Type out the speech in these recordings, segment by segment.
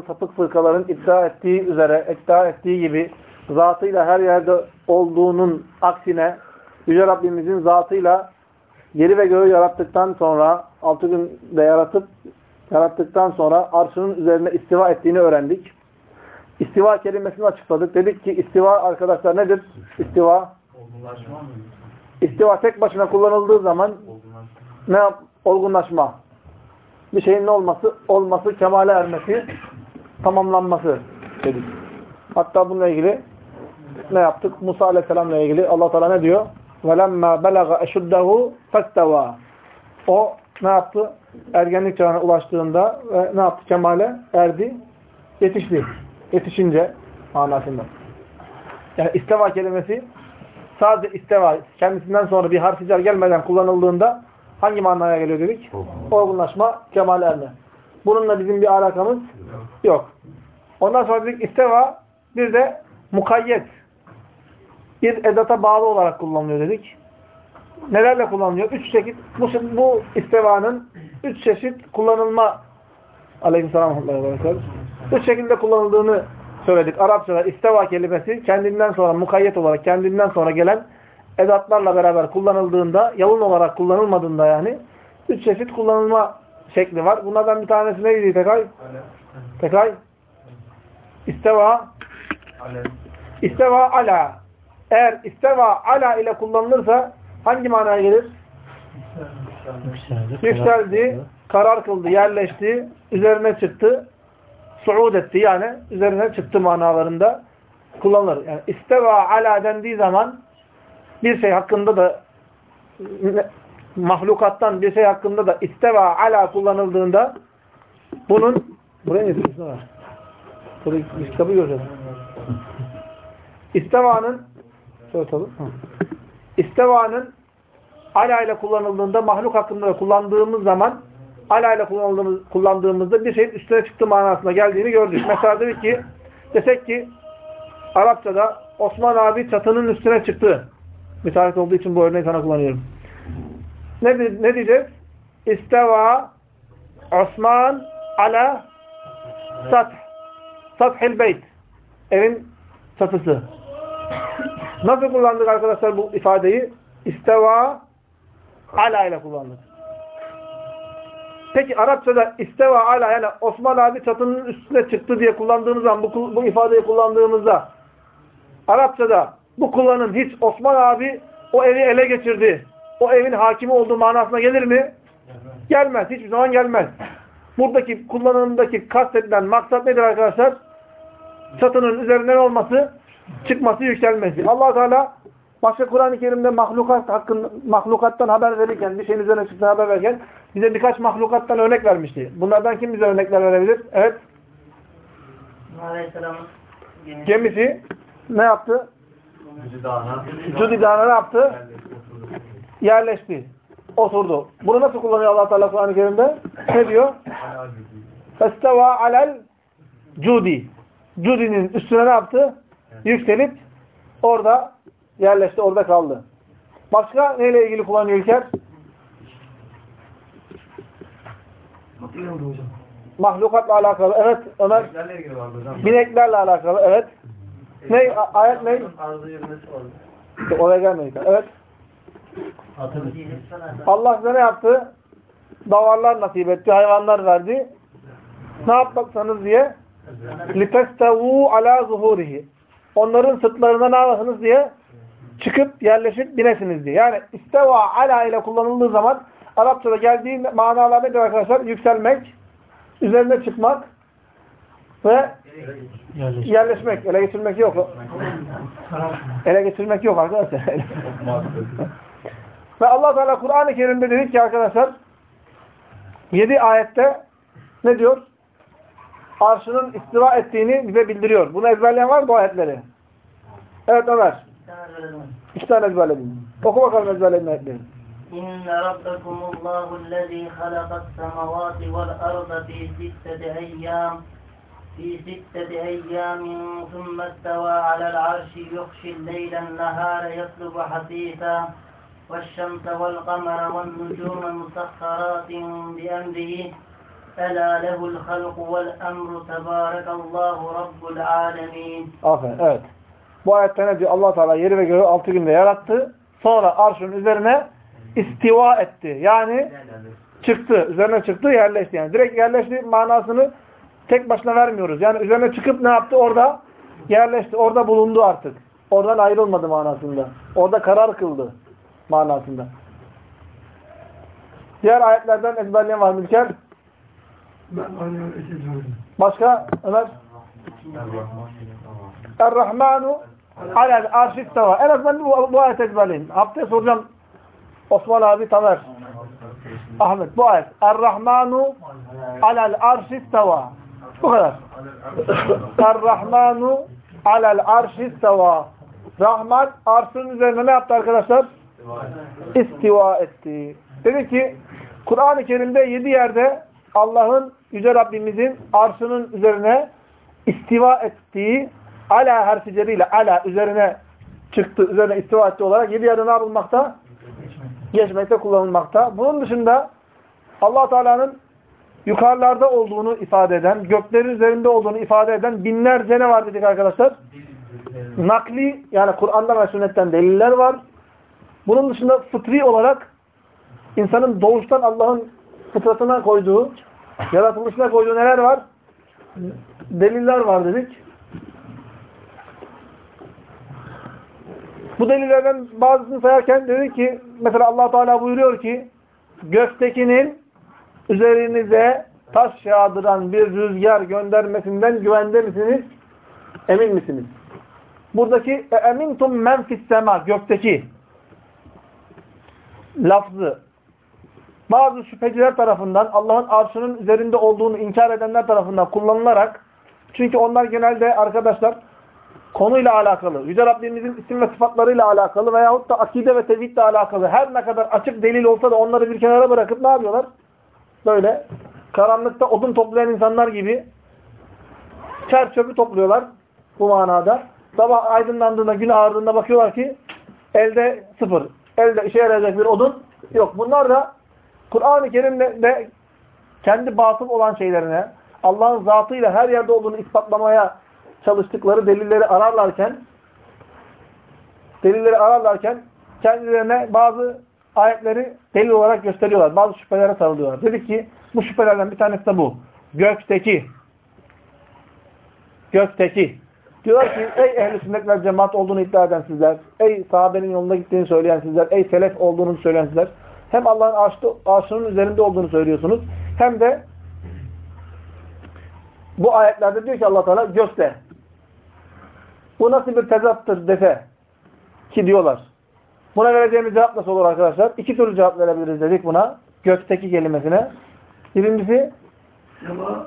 sapık fırkaların iddia ettiği üzere, iddia ettiği gibi zatıyla her yerde olduğunun aksine Yüce Rabbimizin zatıyla yeri ve göğü yarattıktan sonra, altı günde yaratıp yarattıktan sonra arşının üzerine istiva ettiğini öğrendik. İstiva kelimesini açıkladık. Dedik ki istiva arkadaşlar nedir? İstiva. İstiva tek başına kullanıldığı zaman ne yap? Olgunlaşma. Bir şeyin ne olması? Olması, kemale ermesi, tamamlanması dedik. Hatta bununla ilgili ne yaptık? Musa Aleyhisselam'la ilgili Allah Teala ne diyor? وَلَمَّا بَلَغَ اَشُدَّهُ فَاسْتَوَى O ne yaptı? Ergenlik çağına ulaştığında ve ne yaptı? Kemale erdi, yetişti. Yetişince manasında. Yani isteva kelimesi sadece isteva kendisinden sonra bir harf car gelmeden kullanıldığında hangi manaya geliyor dedik? Olgunlaşma, kemal erme. Bununla bizim bir alakamız yok. Ondan sonra dedik isteva bir de mukayyet. Bir edata bağlı olarak kullanılıyor dedik. Nelerle kullanılıyor? Üç çeşit. Bu, bu istevanın üç çeşit kullanılma Aleykümselam. Üç şekilde kullanıldığını söyledik. Arapçada isteva kelimesi kendinden sonra mukayyet olarak kendinden sonra gelen edatlarla beraber kullanıldığında, yalın olarak kullanılmadığında yani üç çeşit kullanılma şekli var. Bunlardan bir tanesi neydi Tekay? Tekay? İsteva. İsteva ala. Eğer isteva ala ile kullanılırsa hangi manaya gelir? Yükseldi, karar kıldı, yerleşti, üzerine çıktı, suud etti yani üzerine çıktı manalarında kullanılır. Yani isteva ala dendiği zaman bir şey hakkında da mahlukattan bir şey hakkında da isteva ala kullanıldığında bunun buraya ne diyorsun var? Buraya bir kitabı göreceğiz. İstevanın tabii. İstevanın ala ile kullanıldığında mahluk hakkında da kullandığımız zaman ala ile kullandığımız, kullandığımızda bir şeyin üstüne çıktığı manasına geldiğini gördük. Mesela dedik ki desek ki Arapçada Osman abi çatının üstüne çıktı. Müsait olduğu için bu örneği sana kullanıyorum. Ne, ne diyeceğiz? İsteva Osman ala sath. Sathil beyt. Evin çatısı. Nasıl kullandık arkadaşlar bu ifadeyi? İsteva ala ile kullandık. Peki Arapçada isteva ala yani Osman abi çatının üstüne çıktı diye kullandığımız zaman bu, bu ifadeyi kullandığımızda Arapçada bu kullanım hiç Osman abi o evi ele geçirdi. O evin hakimi olduğu manasına gelir mi? Gelmez. Hiçbir zaman gelmez. Buradaki kullanımdaki kastedilen maksat nedir arkadaşlar? Çatının üzerinden olması, çıkması, yükselmesi. allah Teala başka Kur'an-ı Kerim'de mahlukat hakkında, mahlukattan haber verirken, bir şeyin üzerine çıktığını haber verirken bize birkaç mahlukattan örnek vermişti. Bunlardan kim bize örnekler verebilir? Evet. Aleyhisselam'ın gemisi. Gemisi ne yaptı? Cüdidana ne yaptı? Yerleşti. Oturdu. Bunu nasıl kullanıyor allah Teala Kur'an-ı Kerim'de? Ne diyor? Festeva alel cudi. Cudi'nin üstüne ne yaptı? Yükselip orada yerleşti, orada kaldı. Başka neyle ilgili kullanıyor İlker? Mahlukatla alakalı. Evet Ömer. Bineklerle ilgili vardı hocam. Bineklerle alakalı. Evet. Ne? Ayet ne? Arzı yürümesi vardı. Oraya gelmedik. Evet. Allah size ne yaptı? Davarlar nasip etti, hayvanlar verdi. Ne yapmaksanız diye لِتَسْتَوُوا عَلَى ظُهُورِهِ Onların sırtlarına ne yapasınız diye çıkıp yerleşip binesiniz diye. Yani isteva ala ile kullanıldığı zaman Arapçada geldiği manalar nedir arkadaşlar? Yükselmek, üzerine çıkmak ve yerleşmek. Ele geçirmek yok. Ele geçirmek yok arkadaşlar. Ve Allah Teala Kur'an-ı Kerim'de dedik ki arkadaşlar 7 ayette ne diyor? Arşının istiva ettiğini bize bildiriyor. Bunu ezberleyen var mı bu ayetleri? Evet Ömer. İki tane ezberledim. Oku bakalım ezberleyin ayetleri. إن ربكم الله الذي خلق السماوات والأرض في ستة أيام في ستة أيام ثم استوى على العرش يغشي الليل النهار يطلب حثيثا والشمس والقمر والنجوم مسخرات بأمره ألا له الخلق والأمر تبارك الله رب العالمين Aferin. Evet. Bu ayette ne diyor? allah Teala yeri ve göğü altı günde yarattı. Sonra arşın üzerine istiva etti. Yani çıktı. Üzerine çıktı, yerleşti. Yani direkt yerleşti manasını tek başına vermiyoruz. Yani üzerine çıkıp ne yaptı? Orada yerleşti. Orada bulundu artık. Oradan ayrılmadı manasında. Orada karar kıldı manasında. Diğer ayetlerden ezberleyen var mı İlker? Başka Ömer? Er-Rahmanu alel arşistava. En azından bu, bu ayet ezberleyin. Haftaya soracağım Osman abi Tamer. Ahmet bu ayet. Er-Rahmanu alel arşistava. Bu kadar. Er-Rahmanu alel arşistava. Rahman arşın üzerine ne yaptı arkadaşlar? İstiva etti. Dedi ki Kur'an-ı Kerim'de yedi yerde Allah'ın Yüce Rabbimizin arşının üzerine istiva ettiği ala harfi ceriyle ala üzerine çıktı, üzerine istiva etti olarak yedi yerde ne yapılmakta? Geçmekte kullanılmakta. Bunun dışında allah Teala'nın yukarılarda olduğunu ifade eden, göklerin üzerinde olduğunu ifade eden binlerce ne var dedik arkadaşlar? Nakli yani Kur'an'dan ve sünnetten deliller var. Bunun dışında fıtri olarak insanın doğuştan Allah'ın fıtratına koyduğu, yaratılışına koyduğu neler var? Deliller var dedik. Bu delillerden bazısını sayarken dedi ki mesela allah Teala buyuruyor ki göktekinin üzerinize taş yağdıran bir rüzgar göndermesinden güvende misiniz? Emin misiniz? Buradaki emintum men fissema gökteki lafzı bazı şüpheciler tarafından Allah'ın arşının üzerinde olduğunu inkar edenler tarafından kullanılarak çünkü onlar genelde arkadaşlar konuyla alakalı, Yüce Rabbimizin isim ve sıfatlarıyla alakalı veyahut da akide ve tevhidle alakalı her ne kadar açık delil olsa da onları bir kenara bırakıp ne yapıyorlar? Böyle karanlıkta odun toplayan insanlar gibi çer çöpü topluyorlar bu manada. Sabah aydınlandığında, gün ağardığında bakıyorlar ki elde sıfır. Elde işe yarayacak bir odun yok. Bunlar da Kur'an-ı Kerim'de kendi batıl olan şeylerine, Allah'ın zatıyla her yerde olduğunu ispatlamaya çalıştıkları delilleri ararlarken delilleri ararlarken kendilerine bazı ayetleri delil olarak gösteriyorlar. Bazı şüphelere sarılıyorlar. Dedik ki bu şüphelerden bir tanesi de bu. Gökteki gökteki diyorlar ki ey ehl-i sünnet ve cemaat olduğunu iddia eden sizler, ey sahabenin yolunda gittiğini söyleyen sizler, ey selef olduğunu söyleyen sizler hem Allah'ın arşının üzerinde olduğunu söylüyorsunuz hem de bu ayetlerde diyor ki allah Teala gökte. Bu nasıl bir tezattır dese ki diyorlar. Buna vereceğimiz cevap nasıl olur arkadaşlar? İki türlü cevap verebiliriz dedik buna. Gökteki kelimesine. Birincisi Sema,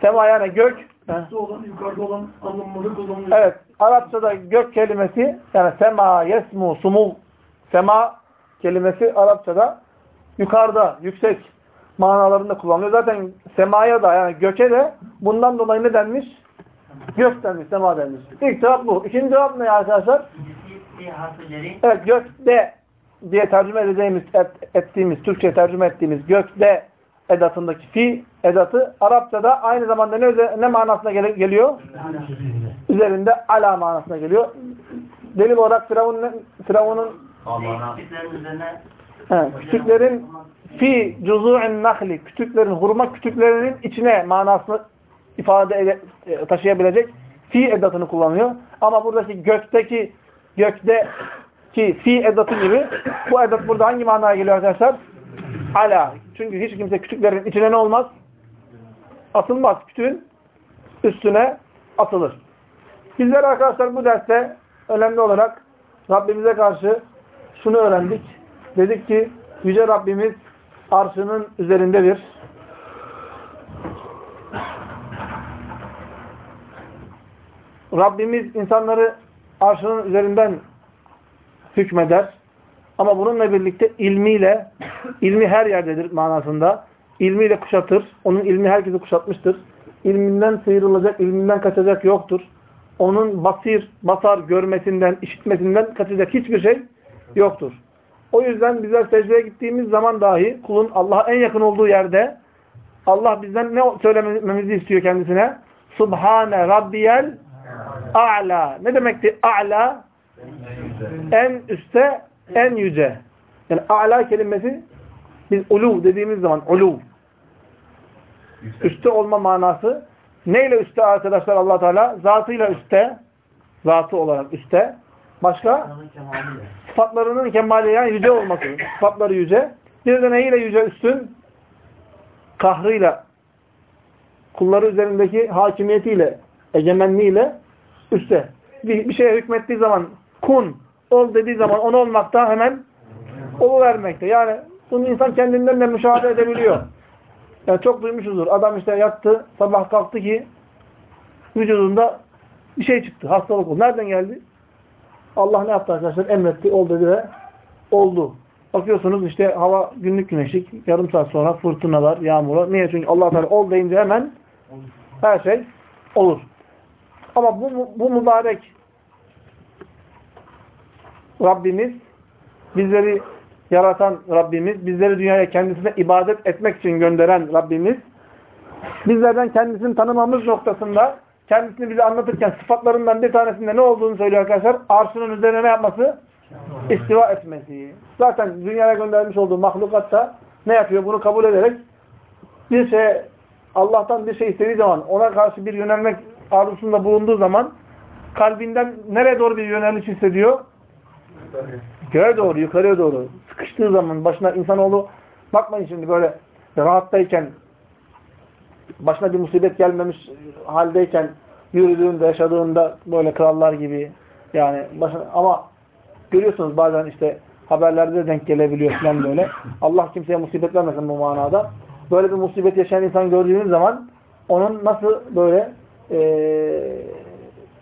sema yani gök. Tersi olan, yukarıda olan anlamları kullanılıyor. Evet. Arapçada gök kelimesi yani sema, yesmu, sumul sema kelimesi Arapçada yukarıda, yüksek manalarında kullanılıyor. Zaten semaya da yani göke de bundan dolayı ne denmiş? Gök denmiş, sema denmiş. İlk cevap bu. İkinci cevap ne arkadaşlar? Evet, gökte diye tercüme edeceğimiz, et, ettiğimiz, Türkçe tercüme ettiğimiz gökte edatındaki fi edatı Arapçada aynı zamanda ne, ne manasına gel geliyor? Üzerinde ala manasına geliyor. Delil olarak Firavun'un Firavun'un kütüklerin fi cuzu'in nahli kütüklerin, hurma kütüklerinin içine manasını ifade ede, e, taşıyabilecek fi edatını kullanıyor. Ama buradaki gökteki gökte ki fi edatı gibi bu edat burada hangi manaya geliyor arkadaşlar? Ala. Çünkü hiç kimse kütüklerin içine ne olmaz? Atılmaz. Kütüğün üstüne atılır. Bizler arkadaşlar bu derste önemli olarak Rabbimize karşı şunu öğrendik. Dedik ki Yüce Rabbimiz arşının üzerindedir. Rabbimiz insanları arşının üzerinden hükmeder. Ama bununla birlikte ilmiyle, ilmi her yerdedir manasında. İlmiyle kuşatır. Onun ilmi herkesi kuşatmıştır. İlminden sıyrılacak, ilminden kaçacak yoktur. Onun basir, basar görmesinden, işitmesinden kaçacak hiçbir şey yoktur. O yüzden bizler secdeye gittiğimiz zaman dahi kulun Allah'a en yakın olduğu yerde Allah bizden ne söylememizi istiyor kendisine? Subhane Rabbiyel A'la. Ne demekti A'la? En üste, en yüce. Yani A'la kelimesi biz ulu dediğimiz zaman ulu. Üste olma manası. Neyle üste arkadaşlar allah Teala? Zatıyla üste. Zatı olarak üste. Başka? Sıfatlarının kemali yani yüce olması. Sıfatları yüce. Bir de neyle yüce üstün? Kahrıyla. Kulları üzerindeki hakimiyetiyle, egemenliğiyle üste. Bir, bir şeye hükmettiği zaman kun, ol dediği zaman onu olmakta hemen oluvermekte. Yani bunu insan kendinden de müşahede edebiliyor. Yani çok duymuşuzdur. Adam işte yattı, sabah kalktı ki vücudunda bir şey çıktı. Hastalık oldu. Nereden geldi? Allah ne yaptı arkadaşlar? Emretti, ol dedi ve oldu. Bakıyorsunuz işte hava günlük güneşlik, yarım saat sonra fırtınalar, yağmurlar. Niye? Çünkü Allah Teala ol deyince hemen her şey olur. Ama bu, bu mübarek Rabbimiz, bizleri yaratan Rabbimiz, bizleri dünyaya kendisine ibadet etmek için gönderen Rabbimiz, bizlerden kendisini tanımamız noktasında kendisini bize anlatırken sıfatlarından bir tanesinde ne olduğunu söylüyor arkadaşlar. Arşının üzerine ne yapması? İstiva etmesi. Zaten dünyaya göndermiş olduğu mahlukatta ne yapıyor? Bunu kabul ederek bir şey Allah'tan bir şey istediği zaman ona karşı bir yönelmek arzusunda bulunduğu zaman kalbinden nereye doğru bir yöneliş hissediyor? Göğe doğru, yukarıya doğru. Sıkıştığı zaman başına insanoğlu bakmayın şimdi böyle rahattayken başına bir musibet gelmemiş haldeyken yürüdüğünde, yaşadığında böyle krallar gibi yani başına, ama görüyorsunuz bazen işte haberlerde de denk gelebiliyor falan böyle. Allah kimseye musibet vermesin bu manada. Böyle bir musibet yaşayan insan gördüğünüz zaman onun nasıl böyle ee,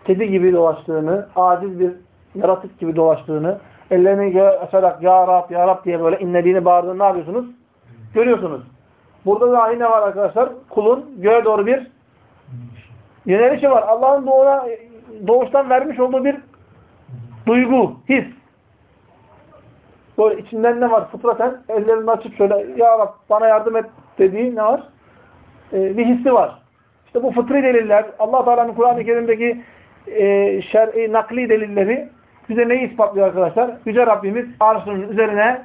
kedi gibi dolaştığını, aciz bir yaratık gibi dolaştığını, ellerini açarak Ya Rab, Ya Rab diye böyle inlediğini, bağırdığını ne yapıyorsunuz? Görüyorsunuz. Burada da ne var arkadaşlar? Kulun göğe doğru bir yönelişi var. Allah'ın doğuna, doğuştan vermiş olduğu bir duygu, his. Böyle içinden ne var? Fıtraten ellerini açıp şöyle Ya Rab bana yardım et dediği ne var? Ee, bir hissi var. İşte bu fıtri deliller, allah Teala'nın Kur'an-ı Kerim'deki e, şer'i, nakli delilleri bize neyi ispatlıyor arkadaşlar? Yüce Rabbimiz arşının üzerine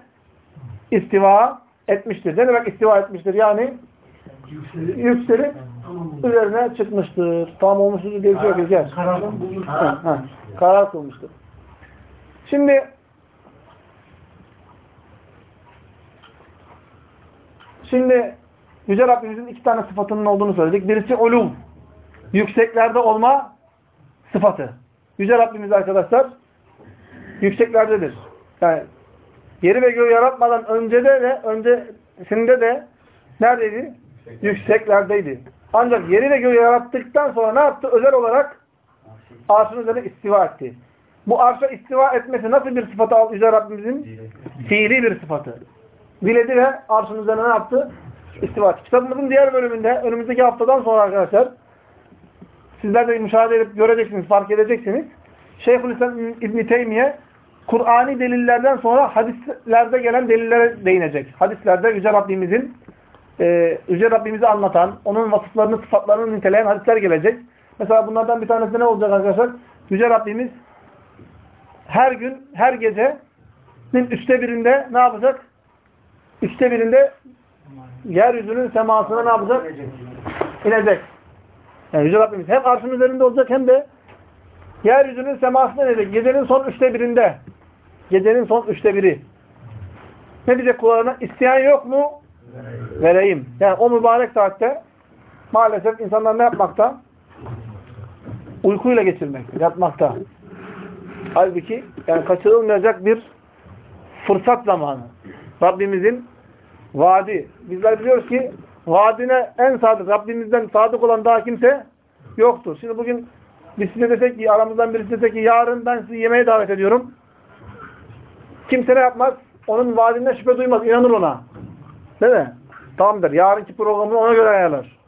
istiva etmiştir. Ne demek istiva etmiştir? Yani yükselip üzerine çıkmıştır. Tam olmuştur diye bir şey yok. Gel. Karar kılmıştır. Şimdi şimdi Yüce Rabbimizin iki tane sıfatının olduğunu söyledik. Birisi ulum. Yükseklerde olma sıfatı. Yüce Rabbimiz arkadaşlar yükseklerdedir. Yani yeri ve göğü yaratmadan önce de ve öncesinde de neredeydi? Yükseklerdeydi. Ancak yeri ve göğü yarattıktan sonra ne yaptı? Özel olarak arşın üzerine istiva etti. Bu arşa istiva etmesi nasıl bir sıfatı aldı Yüce Rabbimizin? Fiili bir sıfatı. Diledi ve arşın üzerine ne yaptı? İstiva etti. Kitabımızın diğer bölümünde önümüzdeki haftadan sonra arkadaşlar sizler de müşahede edip göreceksiniz, fark edeceksiniz. Şeyhülislam İbn Teymiye Kur'ani delillerden sonra hadislerde gelen delillere değinecek. Hadislerde Yüce Rabbimizin e, Yüce Rabbimizi anlatan, onun vasıflarını, sıfatlarını niteleyen hadisler gelecek. Mesela bunlardan bir tanesi ne olacak arkadaşlar? Yüce Rabbimiz her gün, her gecenin üçte birinde ne yapacak? Üçte birinde yeryüzünün semasına ne yapacak? İnecek. Yani Yüce Rabbimiz hem arşın üzerinde olacak hem de yeryüzünün semasına inecek. Gecenin son üçte birinde. Gecenin son üçte biri. Ne diyecek kullarına? İsteyen yok mu? Vereyim. Yani o mübarek saatte maalesef insanlar ne yapmakta? Uykuyla geçirmek, yatmakta. Halbuki yani kaçırılmayacak bir fırsat zamanı. Rabbimizin vaadi. Bizler biliyoruz ki vaadine en sadık, Rabbimizden sadık olan daha kimse yoktur. Şimdi bugün biz size desek ki, aramızdan birisi desek ki yarın ben sizi yemeğe davet ediyorum. Kimse ne yapmaz? Onun vaadinden şüphe duymaz, inanır ona. Değil mi? Tamam der. Yarınki programını ona göre ayarlar.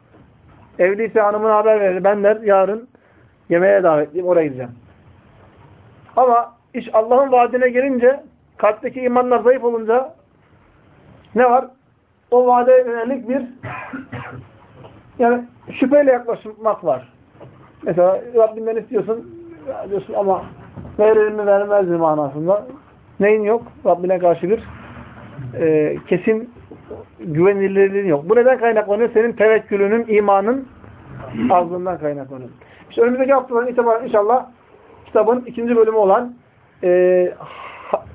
Evliyse hanımına haber verir. Ben der yarın yemeğe davetliyim, oraya gideceğim. Ama iş Allah'ın vaadine gelince, kalpteki imanlar zayıf olunca ne var? O vaade yönelik bir yani şüpheyle yaklaşmak var. Mesela Rabbinden istiyorsun diyorsun ama verir mi vermez mi manasında. Neyin yok? Rabbine karşı bir e, kesin güvenilirliğin yok. Bu neden kaynaklanıyor? Senin tevekkülünün, imanın azlığından kaynaklanıyor. İşte önümüzdeki haftadan itibaren inşallah kitabın ikinci bölümü olan e,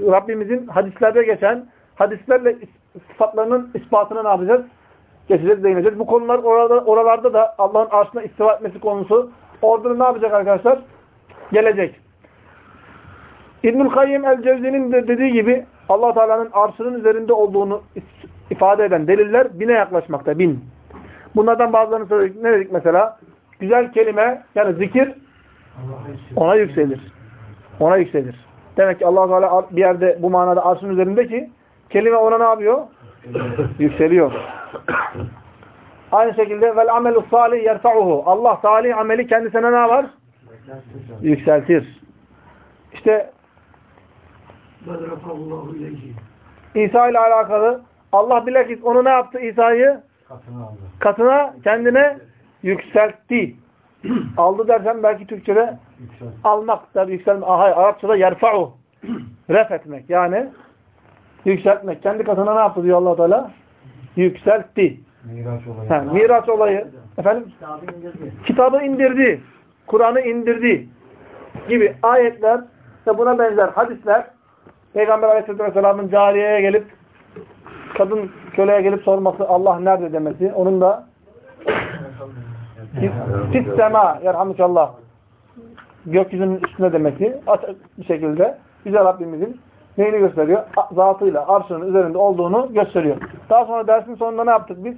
Rabbimizin hadislerde geçen hadislerle is- sıfatlarının ispatına ne yapacağız? Geçeceğiz, değineceğiz. Bu konular orada, oralarda da Allah'ın arşına istiva etmesi konusu orada da ne yapacak arkadaşlar? Gelecek. İbnül Kayyim el-Cevzi'nin de dediği gibi allah Teala'nın arşının üzerinde olduğunu ifade eden deliller bine yaklaşmakta. Bin. Bunlardan bazılarını söyledik. Ne dedik mesela? Güzel kelime yani zikir ona yükselir. Ona yükselir. Demek ki allah Teala bir yerde bu manada arşın üzerinde ki kelime ona ne yapıyor? Yükseliyor. Aynı şekilde vel amelu salih yerfa'uhu. Allah salih ameli kendisine ne var? Yükseltir. İşte. İsa ile alakalı Allah bilakis onu ne yaptı İsa'yı? Katını aldı. Katına kendine yükseltti. Aldı dersen belki Türkçe'de Yüksel. almak tabi yükselme. Aha, Arapçada yerfa'u. Ref etmek. Yani yükseltmek. Kendi katına ne yaptı diyor allah Teala? Yükseltti. Miraç olayı. Ha, Miraç olayı. Efendim? Kitabı indirdi. Kitabı indirdi. Kur'an'ı indirdi. Gibi ayetler ve buna benzer hadisler Peygamber Aleyhisselatü Vesselam'ın cariyeye gelip kadın köleye gelip sorması Allah nerede demesi. Onun da Fis sema yerhamukallah gökyüzünün üstünde demesi bir şekilde Yüce Rabbimizin neyini gösteriyor? Zatıyla arşının üzerinde olduğunu gösteriyor. Daha sonra dersin sonunda ne yaptık biz?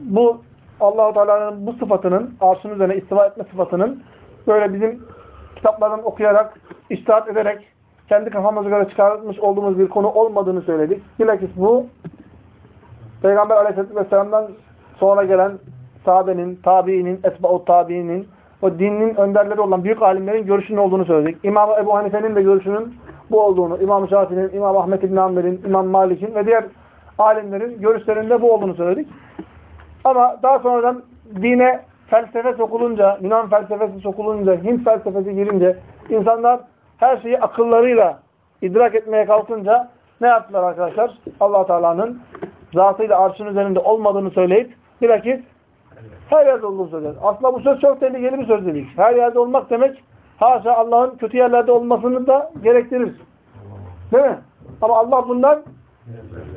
Bu Allahu Teala'nın bu sıfatının arşının üzerine istiva etme sıfatının böyle bizim kitaplardan okuyarak, iştihat ederek kendi kafamıza göre çıkartmış olduğumuz bir konu olmadığını söyledik. Bilakis bu Peygamber Aleyhisselatü Vesselam'dan sonra gelen sahabenin, tabiinin, esba'ut tabiinin, o dinin önderleri olan büyük alimlerin görüşünün olduğunu söyledik. İmam Ebu Hanife'nin de görüşünün bu olduğunu, İmam Şafii'nin, İmam Ahmet İbn Hanbel'in, İmam Malik'in ve diğer alimlerin görüşlerinde bu olduğunu söyledik. Ama daha sonradan dine felsefe sokulunca, Yunan felsefesi sokulunca, Hint felsefesi girince, insanlar her şeyi akıllarıyla idrak etmeye kalkınca ne yaptılar arkadaşlar? allah Teala'nın zatıyla arşın üzerinde olmadığını söyleyip bilakis her yerde olduğunu söylüyor. Aslında bu söz çok tehlikeli bir söz dedik. Her yerde olmak demek haşa Allah'ın kötü yerlerde olmasını da gerektirir. Değil mi? Ama Allah bundan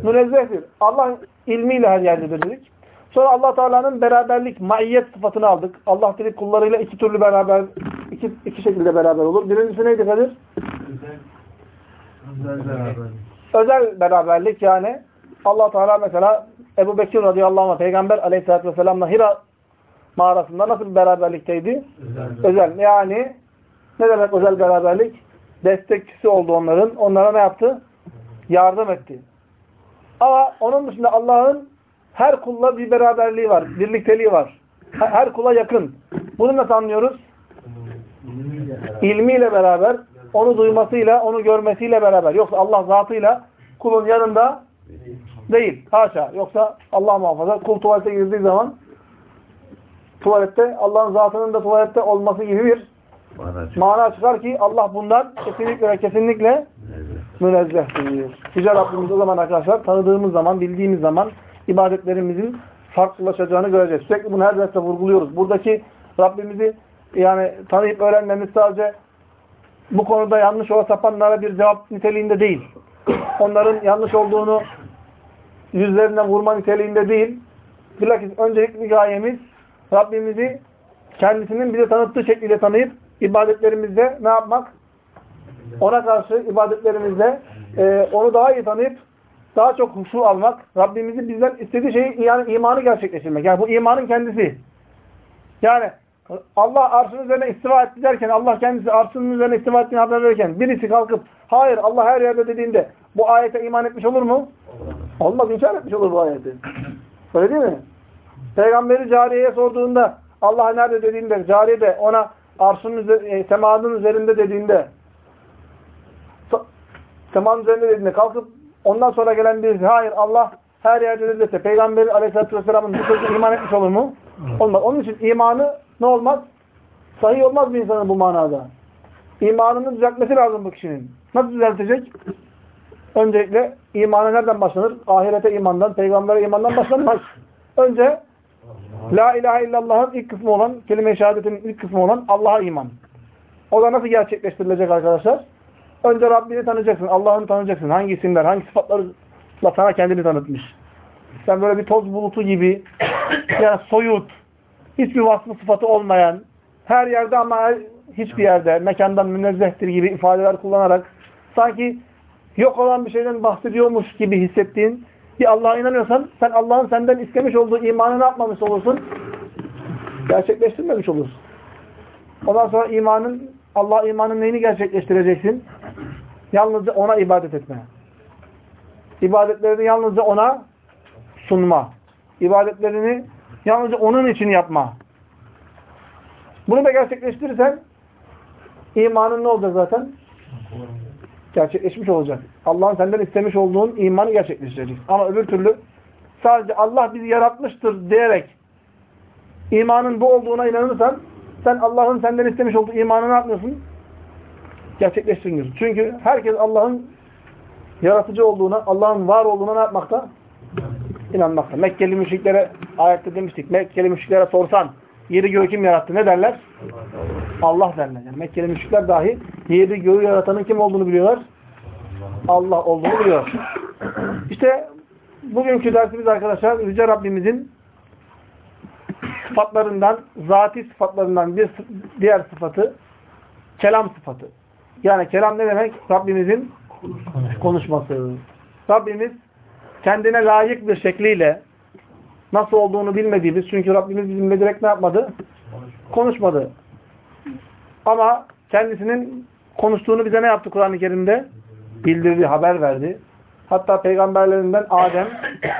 münezzehtir. Allah ilmiyle her yerdedir dedik. Sonra Allah Teala'nın beraberlik, maiyet sıfatını aldık. Allah dedik kullarıyla iki türlü beraber, iki, iki şekilde beraber olur. Birincisi neydi Kadir? Güzel beraber. Özel beraberlik yani. Allah Teala mesela Ebu Bekir radıyallahu anh Peygamber aleyhissalatü vesselam'la Hira mağarasında nasıl bir beraberlikteydi? Özel. Özel. Yani ne demek özel beraberlik? Destekçisi oldu onların. Onlara ne yaptı? Yardım etti. Ama onun dışında Allah'ın her kulla bir beraberliği var. Birlikteliği var. Her kula yakın. Bunu nasıl anlıyoruz? İlmiyle beraber, onu duymasıyla, onu görmesiyle beraber. Yoksa Allah zatıyla kulun yanında değil. Haşa. Yoksa Allah muhafaza kul tuvalete girdiği zaman tuvalette Allah'ın zatının da tuvalette olması gibi bir mana çıkar ki Allah bundan kesinlikle ve kesinlikle münezzehtir. Yüce Rabbimiz o zaman arkadaşlar tanıdığımız zaman, bildiğimiz zaman ibadetlerimizin farklılaşacağını göreceğiz. Sürekli bunu her derste vurguluyoruz. Buradaki Rabbimizi yani tanıyıp öğrenmemiz sadece bu konuda yanlış yola sapanlara bir cevap niteliğinde değil. Onların yanlış olduğunu yüzlerinden vurma niteliğinde değil. Bilakis öncelikli gayemiz Rabbimizi kendisinin bize tanıttığı şekilde tanıyıp ibadetlerimizde ne yapmak? Ona karşı ibadetlerimizde e, onu daha iyi tanıyıp daha çok huşu almak, Rabbimizin bizden istediği şeyi yani imanı gerçekleştirmek. Yani bu imanın kendisi. Yani Allah arşın üzerine istiva etti derken, Allah kendisi arşının üzerine istiva ettiğini haber verirken birisi kalkıp hayır Allah her yerde dediğinde bu ayete iman etmiş olur mu? Olmaz. inkar etmiş olur bu ayeti. Öyle değil mi? Peygamberi cariyeye sorduğunda Allah nerede dediğinde cariye de ona arşın üzerinde, semanın üzerinde dediğinde semanın üzerinde dediğinde kalkıp ondan sonra gelen birisi hayır Allah her yerde dedilirse Peygamber Aleyhisselatü Vesselam'ın bu sözüne iman etmiş olur mu? Olmaz. Onun için imanı ne olmaz? Sahih olmaz bir insanın bu manada. İmanını düzeltmesi lazım bu kişinin. Nasıl düzeltecek? Öncelikle imana nereden başlanır? Ahirete imandan, peygambere imandan başlanmaz. Önce La ilahe illallah'ın ilk kısmı olan, kelime-i şehadetin ilk kısmı olan Allah'a iman. O da nasıl gerçekleştirilecek arkadaşlar? Önce Rabbini tanıyacaksın, Allah'ını tanıyacaksın. Hangi isimler, hangi sıfatlarla sana kendini tanıtmış. Sen böyle bir toz bulutu gibi, yani soyut, hiçbir vasfı sıfatı olmayan, her yerde ama hiçbir yerde mekandan münezzehtir gibi ifadeler kullanarak sanki yok olan bir şeyden bahsediyormuş gibi hissettiğin bir Allah'a inanıyorsan sen Allah'ın senden istemiş olduğu imanı ne yapmamış olursun? Gerçekleştirmemiş olursun. Ondan sonra imanın Allah imanın neyini gerçekleştireceksin? Yalnızca ona ibadet etme. İbadetlerini yalnızca ona sunma. İbadetlerini yalnızca onun için yapma. Bunu da gerçekleştirirsen imanın ne olacak zaten? Gerçekleşmiş olacak. Allah'ın senden istemiş olduğun imanı gerçekleştirecek. Ama öbür türlü sadece Allah bizi yaratmıştır diyerek imanın bu olduğuna inanırsan sen Allah'ın senden istemiş olduğu imanı ne yapmıyorsun? Gerçekleştirmiyorsun. Çünkü herkes Allah'ın yaratıcı olduğuna, Allah'ın var olduğuna ne yapmakta? İnanmakta. Mekkeli müşriklere ayette demiştik. Mekkeli müşriklere sorsan yeri göğü kim yarattı? Ne derler? Allah derler. Yani Mekkeli müşrikler dahi yeri göğü yaratanın kim olduğunu biliyorlar. Allah olduğunu biliyor. İşte bugünkü dersimiz arkadaşlar Yüce Rabbimizin sıfatlarından, zati sıfatlarından bir diğer sıfatı kelam sıfatı. Yani kelam ne demek? Rabbimizin konuşması. Rabbimiz kendine layık bir şekliyle nasıl olduğunu bilmediğimiz çünkü Rabbimiz bizimle direkt ne yapmadı? Konuşmadı. Ama kendisinin konuştuğunu bize ne yaptı Kur'an-ı Kerim'de? Bildirdi, haber verdi. Hatta peygamberlerinden Adem,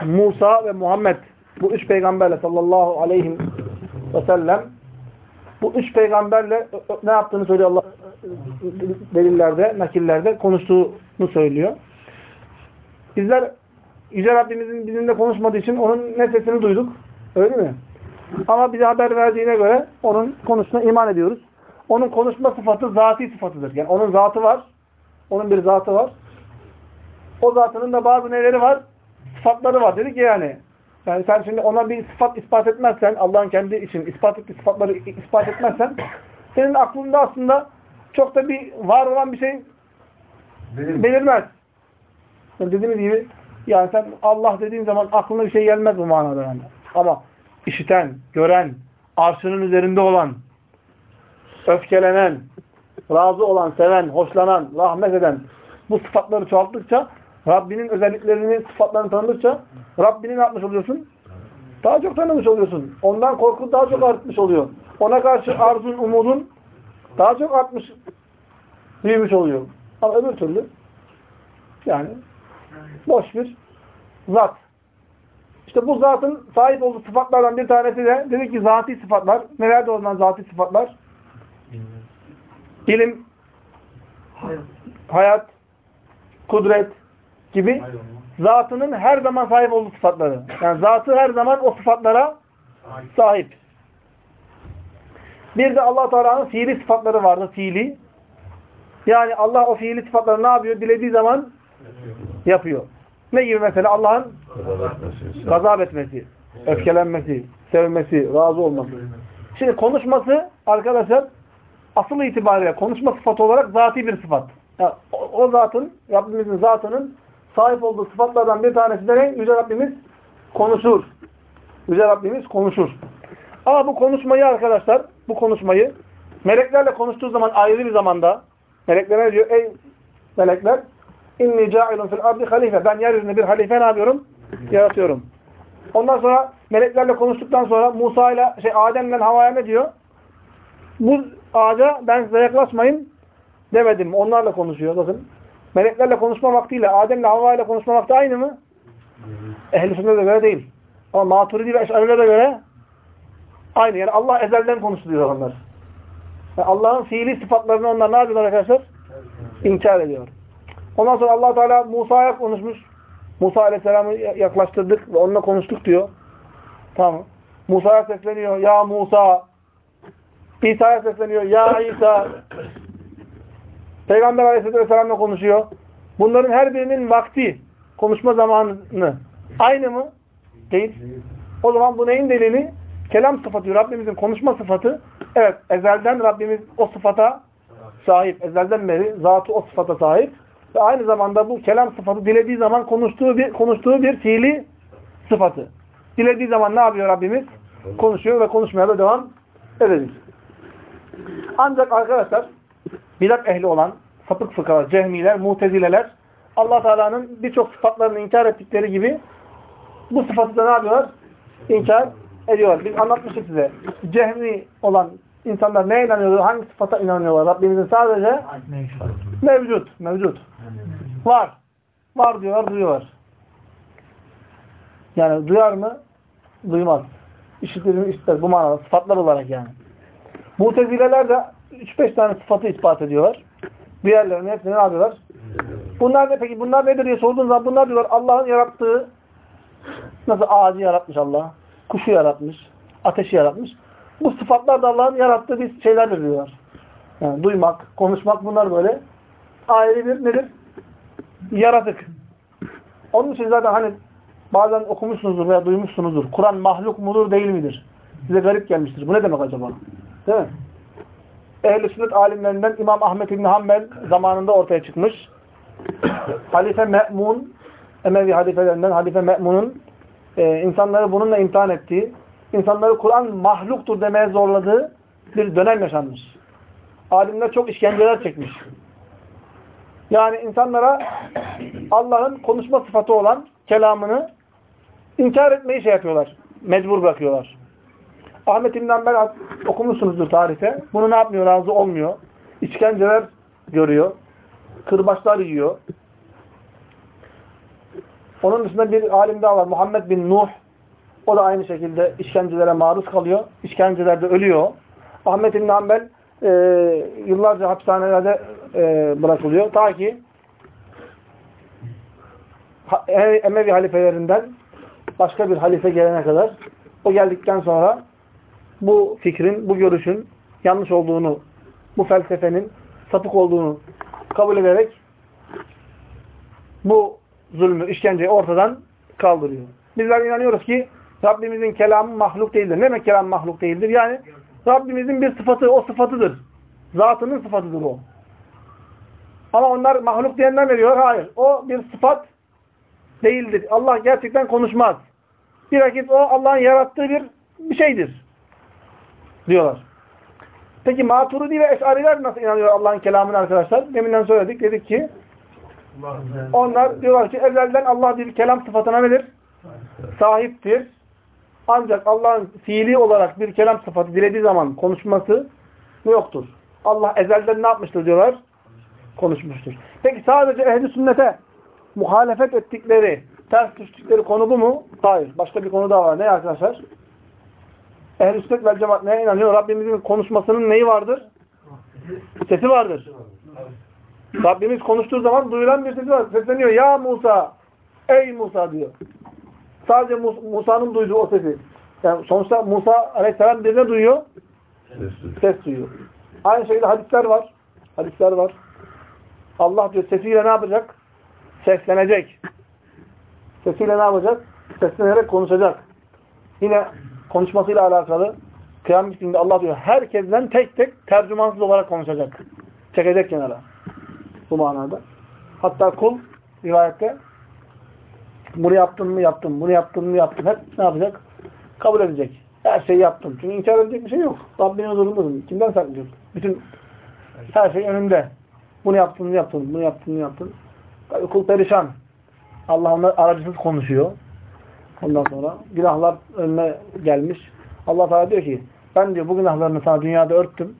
Musa ve Muhammed bu üç peygamberle sallallahu aleyhi ve sellem bu üç peygamberle ne yaptığını söylüyor Allah delillerde, nakillerde konuştuğunu söylüyor. Bizler Yüce Rabbimizin bizimle konuşmadığı için onun ne sesini duyduk. Öyle mi? Ama bize haber verdiğine göre onun konuştuğuna iman ediyoruz. Onun konuşma sıfatı zati sıfatıdır. Yani onun zatı var. Onun bir zatı var. O zatının da bazı neleri var? Sıfatları var. Dedik ya yani. Yani sen şimdi ona bir sıfat ispat etmezsen, Allah'ın kendi için ispat ettiği sıfatları ispat etmezsen, senin aklında aslında çok da bir var olan bir şey belirmez. Yani dediğimiz gibi yani sen Allah dediğin zaman aklına bir şey gelmez bu manada yani. Ama işiten, gören, arşının üzerinde olan, öfkelenen, razı olan, seven, hoşlanan, rahmet eden bu sıfatları çoğalttıkça Rabbinin özelliklerini, sıfatlarını tanıdıkça Rabbini ne yapmış oluyorsun? Daha çok tanımış oluyorsun. Ondan korkun daha çok artmış oluyor. Ona karşı arzun, umudun daha çok artmış, büyümüş oluyor. Ama öbür türlü yani boş bir zat. İşte bu zatın sahip olduğu sıfatlardan bir tanesi de dedik ki zati sıfatlar. Nelerde olan zati sıfatlar? İlim, hayat, kudret gibi zatının her zaman sahip olduğu sıfatları. Yani zatı her zaman o sıfatlara sahip. Bir de allah Teala'nın fiili sıfatları vardı. Fiili. Yani Allah o fiili sıfatları ne yapıyor? Dilediği zaman yapıyor. Ne gibi mesela? Allah'ın gazap etmesi, öfkelenmesi, sevmesi, razı olması. Şimdi konuşması arkadaşlar asıl itibariyle konuşma sıfatı olarak zati bir sıfat. Yani o, o zatın, Rabbimizin zatının sahip olduğu sıfatlardan bir tanesi de ne? Yüce Rabbimiz konuşur. Yüce Rabbimiz konuşur. Ama bu konuşmayı arkadaşlar, bu konuşmayı meleklerle konuştuğu zaman ayrı bir zamanda meleklere ne diyor? Ey melekler inni ca'ilun fil ardi halife. Ben yeryüzünde bir halife ne yapıyorum? Yaratıyorum. Ondan sonra meleklerle konuştuktan sonra Musa ile şey Adem'le Havaya ne diyor? Bu ağaca ben size yaklaşmayın demedim. Onlarla konuşuyor. Bakın. Meleklerle konuşma vaktiyle Adem'le Havva ile konuşma vakti aynı mı? Ehl-i sünnete göre değil. Ama Maturidi ve Eş'arilere göre aynı. Yani Allah ezelden konuşuluyor onlar. Yani Allah'ın fiili sıfatlarını onlar ne yapıyorlar arkadaşlar? İnkar ediyor. Ondan sonra allah Teala Musa'ya konuşmuş. Musa Aleyhisselam'ı yaklaştırdık ve onunla konuştuk diyor. Tamam. Musa'ya sesleniyor. Ya Musa. İsa'ya sesleniyor. Ya İsa. Peygamber Aleyhisselam'la konuşuyor. Bunların her birinin vakti, konuşma zamanı aynı mı? Değil. O zaman bu neyin delili? Kelam sıfatı, Rabbimizin konuşma sıfatı. Evet, ezelden Rabbimiz o sıfata sahip. Ezelden beri zatı o sıfata sahip. Ve aynı zamanda bu kelam sıfatı dilediği zaman konuştuğu bir konuştuğu bir fiili sıfatı. Dilediği zaman ne yapıyor Rabbimiz? Konuşuyor ve konuşmaya da devam edecek. Ancak arkadaşlar bidat ehli olan sapık fıkhalar, cehmiler, mutezileler Allah Teala'nın birçok sıfatlarını inkar ettikleri gibi bu sıfatı da ne yapıyorlar? İnkar ediyorlar. Biz anlatmıştık size. Cehmi olan insanlar neye inanıyorlar? Hangi sıfata inanıyorlar? Rabbimizin sadece mevcut. Mevcut. Var. Var diyorlar, duyuyorlar. Yani duyar mı? Duymaz. İşitir mi? İşitir. Bu manada. Sıfatlar olarak yani. Mutezileler de 3-5 tane sıfatı ispat ediyorlar. Diğerlerini hepsini ne yapıyorlar? Bunlar ne peki? Bunlar nedir diye sorduğun zaman bunlar diyorlar Allah'ın yarattığı nasıl ağacı yaratmış Allah, kuşu yaratmış, ateşi yaratmış. Bu sıfatlar da Allah'ın yarattığı bir şeylerdir diyorlar. Yani duymak, konuşmak bunlar böyle ayrı bir nedir? Yaratık. Onun için zaten hani bazen okumuşsunuzdur veya duymuşsunuzdur. Kur'an mahluk mudur değil midir? Size garip gelmiştir. Bu ne demek acaba? Değil mi? Ehl-i sünnet alimlerinden İmam Ahmet İbni Hanbel zamanında ortaya çıkmış. Halife Me'mun, Emevi halifelerinden Halife Me'mun'un e, insanları bununla imtihan ettiği, insanları Kur'an mahluktur demeye zorladığı bir dönem yaşanmış. Alimler çok işkenceler çekmiş. Yani insanlara Allah'ın konuşma sıfatı olan kelamını inkar etmeyi şey yapıyorlar. Mecbur bırakıyorlar. Ahmet İbn Hanbel okumuşsunuzdur tarihte. Bunu ne yapmıyor? Razı olmuyor. İşkenceler görüyor. Kırbaçlar yiyor. Onun dışında bir alim daha var. Muhammed bin Nuh. O da aynı şekilde işkencelere maruz kalıyor. İşkencelerde ölüyor. Ahmet İbn Hanbel e, yıllarca hapishanelerde e, bırakılıyor. Ta ki Emevi halifelerinden başka bir halife gelene kadar o geldikten sonra bu fikrin, bu görüşün yanlış olduğunu, bu felsefenin sapık olduğunu kabul ederek bu zulmü, işkenceyi ortadan kaldırıyor. Bizler inanıyoruz ki Rabbimizin kelamı mahluk değildir. Ne demek kelam mahluk değildir? Yani Rabbimizin bir sıfatı, o sıfatıdır. Zatının sıfatıdır o. Ama onlar mahluk diyenler ne diyor? Hayır. O bir sıfat değildir. Allah gerçekten konuşmaz. Bir vakit o Allah'ın yarattığı bir, bir şeydir. Diyorlar. Peki Maturidi ve Eş'ariler nasıl inanıyor Allah'ın kelamına arkadaşlar? Deminden söyledik. Dedik ki onlar diyorlar ki ezelden Allah bir kelam sıfatına nedir? Sahiptir. Ancak Allah'ın fiili olarak bir kelam sıfatı dilediği zaman konuşması yoktur. Allah ezelden ne yapmıştır diyorlar? Konuşmuştur. Peki sadece ehli sünnete muhalefet ettikleri, ters düştükleri konu bu mu? Hayır. Başka bir konu daha var. Ne arkadaşlar? Ehl-i sünnet vel cemaat neye inanıyor? Rabbimizin konuşmasının neyi vardır? Sesi vardır. Rabbimiz konuştuğu zaman duyulan bir sesi var. Sesleniyor. Ya Musa! Ey Musa diyor. Sadece Musa'nın duyduğu o sesi. Yani sonuçta Musa aleyhisselam birine duyuyor. Ses duyuyor. Aynı şekilde hadisler var. Hadisler var. Allah diyor sesiyle ne yapacak? Seslenecek. Sesiyle ne yapacak? Seslenerek konuşacak. Yine konuşmasıyla alakalı kıyamet gününde Allah diyor herkesten tek tek tercümansız olarak konuşacak. Çekecek kenara. Bu manada. Hatta kul rivayette bunu yaptın mı yaptım, bunu yaptın mı yaptım. Hep ne yapacak? Kabul edecek. Her şeyi yaptım. Çünkü inkar edecek bir şey yok. Rabbinin huzurundasın. Kimden saklıyorsun? Bütün her şey önünde. Bunu yaptın, bunu yaptın, bunu yaptın, bunu yaptın. Kul perişan. Allah onlar aracısız konuşuyor. Ondan sonra günahlar önüne gelmiş. Allah Teala diyor ki ben diyor bu günahlarını sana dünyada örttüm.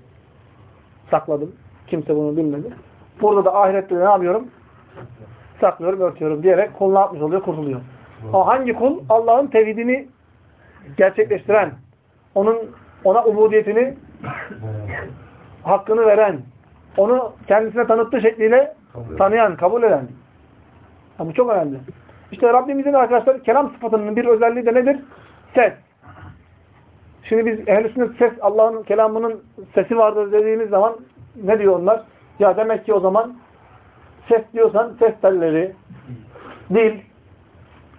Sakladım. Kimse bunu bilmedi. Burada da ahirette ne yapıyorum? Saklıyorum, örtüyorum diyerek kul ne yapmış oluyor? Kurtuluyor. O hangi kul? Allah'ın tevhidini gerçekleştiren, onun ona ubudiyetini hakkını veren, onu kendisine tanıttığı şekliyle tanıyan, kabul eden. Ha, bu çok önemli. İşte Rabbimizin arkadaşlar kelam sıfatının bir özelliği de nedir? Ses. Şimdi biz ehl sünnet ses, Allah'ın kelamının sesi vardır dediğimiz zaman ne diyor onlar? Ya demek ki o zaman ses diyorsan ses telleri, dil,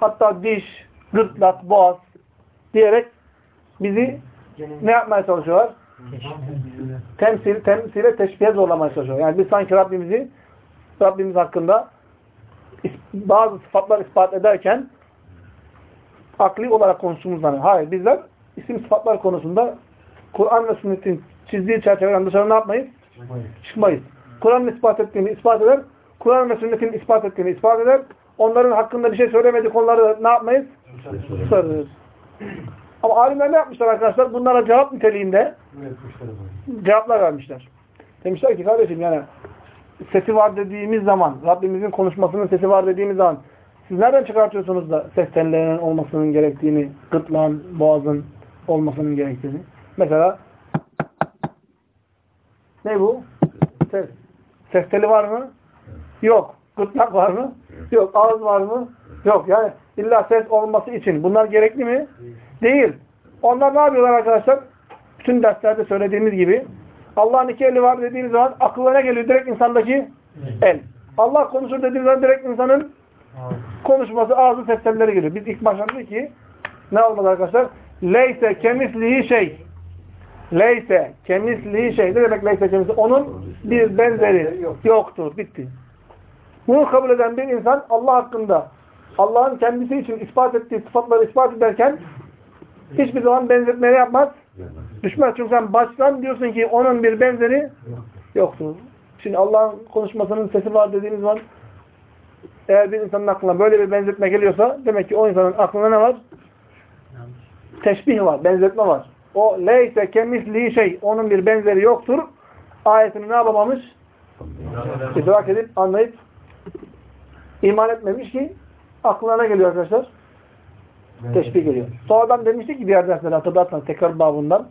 hatta diş, gırtlak, boğaz diyerek bizi ne yapmaya çalışıyorlar? Temsil, temsile teşbihe zorlamaya çalışıyorlar. Yani biz sanki Rabbimizi Rabbimiz hakkında bazı sıfatlar ispat ederken akli olarak konuştuğumuzdan. Hayır bizler isim sıfatlar konusunda Kur'an ve sünnetin çizdiği çerçeveden dışarı ne yapmayız? Çıkmayız. Kur'an'ın ispat ettiğini ispat eder. Kur'an ve sünnetin ispat ettiğini ispat eder. Onların hakkında bir şey söylemediği konuları ne yapmayız? Sarırız. Ama alimler ne yapmışlar arkadaşlar? Bunlara cevap niteliğinde cevaplar vermişler. Demişler ki kardeşim yani sesi var dediğimiz zaman, Rabbimizin konuşmasının sesi var dediğimiz zaman siz nereden çıkartıyorsunuz da ses tellerinin olmasının gerektiğini, gırtlağın, boğazın olmasının gerektiğini? Mesela ne bu? Ses. Ses teli var mı? Yok. Gırtlak var mı? Yok. Ağız var mı? Yok. Yani illa ses olması için. Bunlar gerekli mi? Değil. Onlar ne yapıyorlar arkadaşlar? Bütün derslerde söylediğimiz gibi Allah'ın iki eli var dediğimiz zaman akıllara geliyor direkt insandaki el. Allah konuşur dediğimiz zaman direkt insanın konuşması, ağzı ses telleri geliyor. Biz ilk başta dedik ki ne olmalı arkadaşlar? Leyse kemislihi şey. Leyse kemislihi şey. Ne demek leyse kemislihi? Onun bir benzeri yoktur. Bitti. Bunu kabul eden bir insan Allah hakkında Allah'ın kendisi için ispat ettiği sıfatları ispat ederken hiçbir zaman benzetmeye yapmaz. Düşmez. Çünkü sen baştan diyorsun ki onun bir benzeri yoktur. Şimdi Allah'ın konuşmasının sesi var dediğimiz zaman eğer bir insanın aklına böyle bir benzetme geliyorsa demek ki o insanın aklına ne var? Teşbih var, benzetme var. O leyse kemisliği şey, onun bir benzeri yoktur. Ayetini ne yapamamış? İdrak edip, anlayıp iman etmemiş ki aklına ne geliyor arkadaşlar? Teşbih geliyor. Sonradan demiştik ki bir yerde mesela hatırlarsanız tekrar babından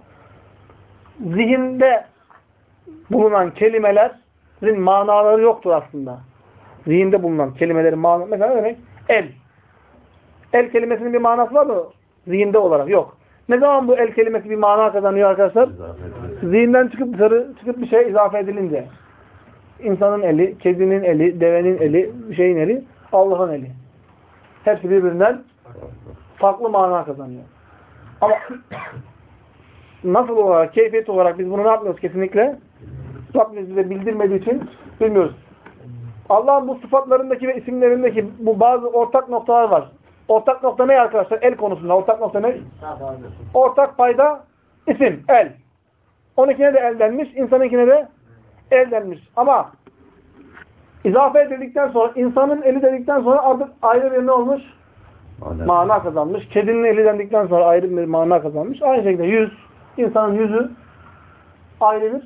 zihinde bulunan kelimelerin manaları yoktur aslında. Zihinde bulunan kelimelerin manaları mesela ne demek? El. El kelimesinin bir manası var mı? Zihinde olarak. Yok. Ne zaman bu el kelimesi bir mana kazanıyor arkadaşlar? Zihinden çıkıp dışarı çıkıp bir şey izafe edilince. İnsanın eli, kedinin eli, devenin eli, şeyin eli, Allah'ın eli. Hepsi birbirinden farklı mana kazanıyor. Ama nasıl olarak, keyfiyet olarak biz bunu ne yapmıyoruz kesinlikle? Rabbimiz bize bildirmediği için bilmiyoruz. Allah'ın bu sıfatlarındaki ve isimlerindeki bu bazı ortak noktalar var. Ortak nokta ne arkadaşlar? El konusunda. Ortak nokta ne? Ortak payda isim, el. Onunkine de el denmiş, insanınkine de el denmiş. Ama izafe edildikten sonra, insanın eli dedikten sonra artık ayrı bir ne olmuş? Mana. mana kazanmış. Kedinin eli dendikten sonra ayrı bir mana kazanmış. Aynı şekilde yüz, insanın yüzü ayrı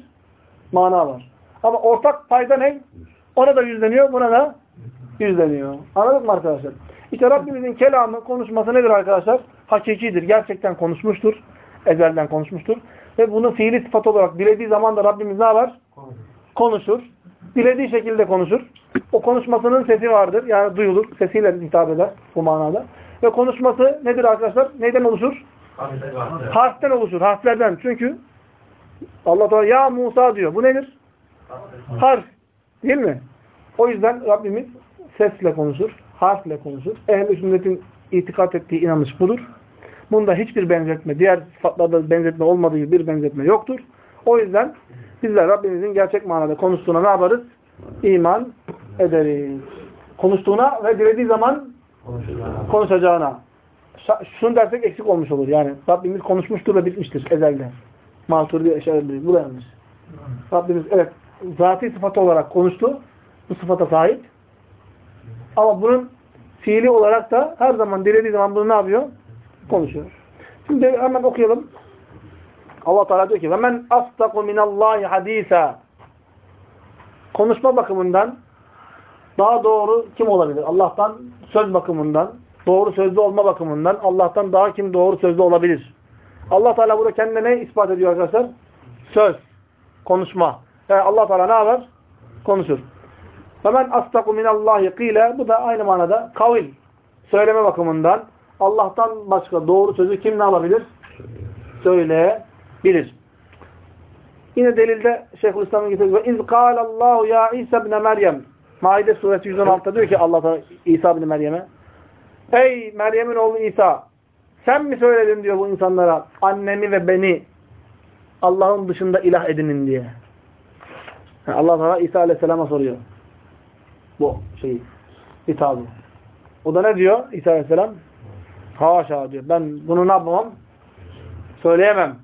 mana var. Ama ortak payda ne? Ona da yüzleniyor, buna da yüzleniyor. Anladık mı arkadaşlar? İşte Rabbimizin kelamı, konuşması nedir arkadaşlar? Hakikidir. Gerçekten konuşmuştur. Ezelden konuşmuştur. Ve bunu fiili sıfat olarak dilediği zaman da Rabbimiz ne var? Konuşur. Dilediği şekilde konuşur. O konuşmasının sesi vardır. Yani duyulur. Sesiyle hitap eder bu manada. Ve konuşması nedir arkadaşlar? Neyden oluşur? Harften oluşur. Harflerden. Çünkü Allah Teala ya Musa diyor. Bu nedir? Harf. Değil mi? O yüzden Rabbimiz sesle konuşur. Harfle konuşur. Ehl-i sünnetin itikat ettiği inanış budur. Bunda hiçbir benzetme, diğer sıfatlarda benzetme olmadığı gibi bir benzetme yoktur. O yüzden bizler Rabbimizin gerçek manada konuştuğuna ne yaparız? İman ederiz. Konuştuğuna ve dilediği zaman konuşacağına. Şunu dersek eksik olmuş olur. Yani Rabbimiz konuşmuştur ve bitmiştir ezelde. Maturidi eşerdir. Bu da yanlış. Rabbimiz evet zati sıfatı olarak konuştu. Bu sıfata sahip. Ama bunun fiili olarak da her zaman dilediği zaman bunu ne yapıyor? Konuşuyor. Şimdi hemen okuyalım. Allah Teala diyor ki: "Ve men astaku minallahi hadisa." Konuşma bakımından daha doğru kim olabilir? Allah'tan söz bakımından, doğru sözlü olma bakımından Allah'tan daha kim doğru sözlü olabilir? Allah Teala burada kendine ne ispat ediyor arkadaşlar? Söz, konuşma. Yani Allah Teala ne yapar? Konuşur. Hemen astaku minallahi kile bu da aynı manada kavil. söyleme bakımından Allah'tan başka doğru sözü kim ne alabilir? Söyleyebilir. Yine delilde Şeyhülislam'ın getirdiği ve iz Allahu ya İsa ibn Meryem Maide suresi 116'da diyor ki Allah İsa ibn Meryem'e Ey Meryem'in oğlu İsa sen mi söyledin diyor bu insanlara annemi ve beni Allah'ın dışında ilah edinin diye. Yani Allah Teala İsa Aleyhisselam'a soruyor. Bu şeyi hitabı. O da ne diyor İsa Aleyhisselam? Haşa diyor. Ben bunu ne yapamam? Söyleyemem.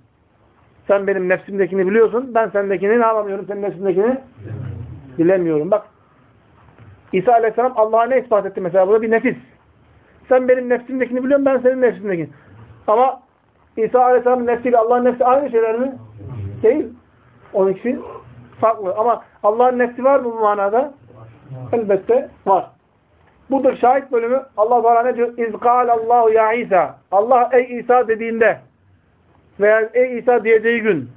Sen benim nefsimdekini biliyorsun. Ben sendekini ne yapamıyorum? Senin nefsindekini bilemiyorum. Bak İsa Aleyhisselam Allah'a ne ispat etti mesela? Burada bir nefis. Sen benim nefsimdekini biliyorsun. Ben senin nefsindekini. Ama İsa Aleyhisselam'ın nefsiyle Allah'ın nefsi aynı şeyler mi? Değil. Onun ikisi farklı. Ama Allah'ın nefsi var mı bu manada? Elbette var. Budur şahit bölümü. Allah Teala ne diyor? İzkal Allahu ya İsa. Allah ey İsa dediğinde veya ey İsa diyeceği gün.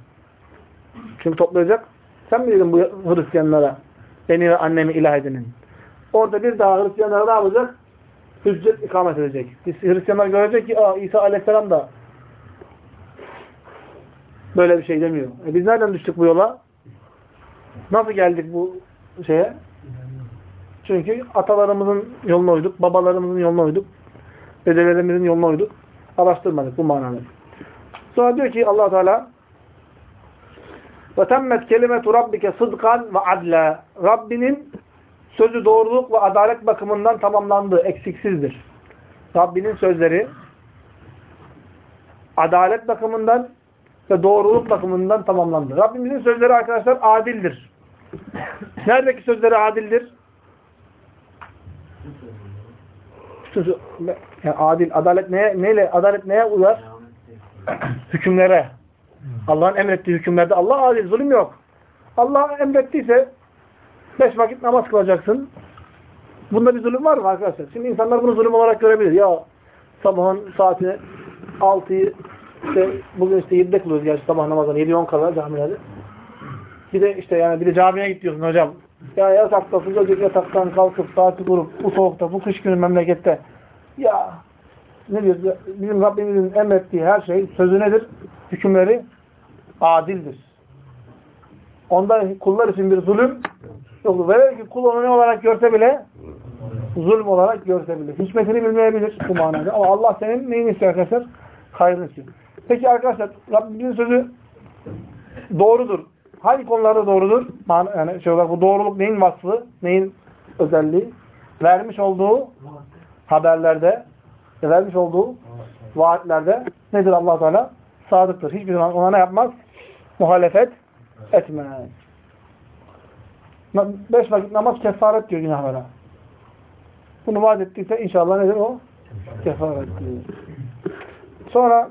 Çünkü toplayacak. Sen mi dedin bu Hristiyanlara? Beni ve annemi ilah edinin. Orada bir daha Hristiyanlara ne yapacak? hüccet ikamet edecek. Hristiyanlar görecek ki Aa, İsa aleyhisselam da böyle bir şey demiyor. E biz nereden düştük bu yola? Nasıl geldik bu şeye? Çünkü atalarımızın yoluna uyduk, babalarımızın yoluna uyduk, dedelerimizin yoluna uyduk. Araştırmadık bu manada. Sonra diyor ki allah Teala ve temmet kelimetu rabbike sıdkan ve adla. Rabbinin sözü doğruluk ve adalet bakımından tamamlandı, eksiksizdir. Rabbinin sözleri adalet bakımından ve doğruluk bakımından tamamlandı. Rabbimizin sözleri arkadaşlar adildir. Neredeki sözleri adildir? Yani adil, adalet neye, neyle, adalet neye uyar? Hükümlere. Allah'ın emrettiği hükümlerde Allah adil, zulüm yok. Allah emrettiyse beş vakit namaz kılacaksın. Bunda bir zulüm var mı arkadaşlar? Şimdi insanlar bunu zulüm olarak görebilir. Ya sabahın saatini 6'yı işte bugün işte 7'de kılıyoruz gerçi sabah namazını 7-10 kadar camilerde. Bir de işte yani bir de camiye git diyorsun hocam. Ya yatakta sıcacık yataktan kalkıp saati kurup bu soğukta bu kış günü memlekette ya ne diyoruz? Bizim Rabbimizin emrettiği her şey sözü nedir? Hükümleri adildir. Onda kullar için bir zulüm yoktur. Velev ki kul onu ne olarak görse bile zulüm olarak görse bile. Hikmetini bilmeyebilir bu manada. Ama Allah senin neyini istiyor arkadaşlar? Hayrını istiyor. Peki arkadaşlar Rabbimizin sözü doğrudur. Hangi konularda doğrudur? Yani şey olarak bu doğruluk neyin vasfı? Neyin özelliği? Vermiş olduğu haberlerde vermiş olduğu vaatlerde nedir allah Teala? Sadıktır. Hiçbir zaman ona ne yapmaz? Muhalefet etmez. Beş vakit namaz kefaret diyor günahlara. Bunu vaat ettiyse inşallah nedir o? Kefaret diyor. Sonra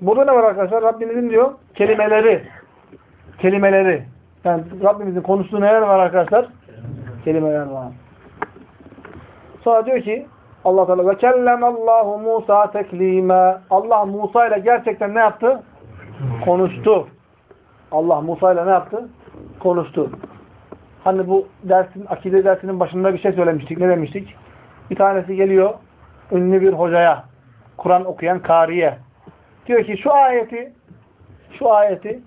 burada ne var arkadaşlar? Rabbimizin diyor kelimeleri. Kelimeleri. Yani Rabbimizin konuştuğu neler var arkadaşlar? Kelimeler var. Sonra diyor ki Allah Teala ve kellemallahu Musa teklime. Allah Musa ile gerçekten ne yaptı? Konuştu. Allah Musa ile ne yaptı? Konuştu. Hani bu dersin, akide dersinin başında bir şey söylemiştik. Ne demiştik? Bir tanesi geliyor ünlü bir hocaya, Kur'an okuyan kariye. Diyor ki şu ayeti şu ayeti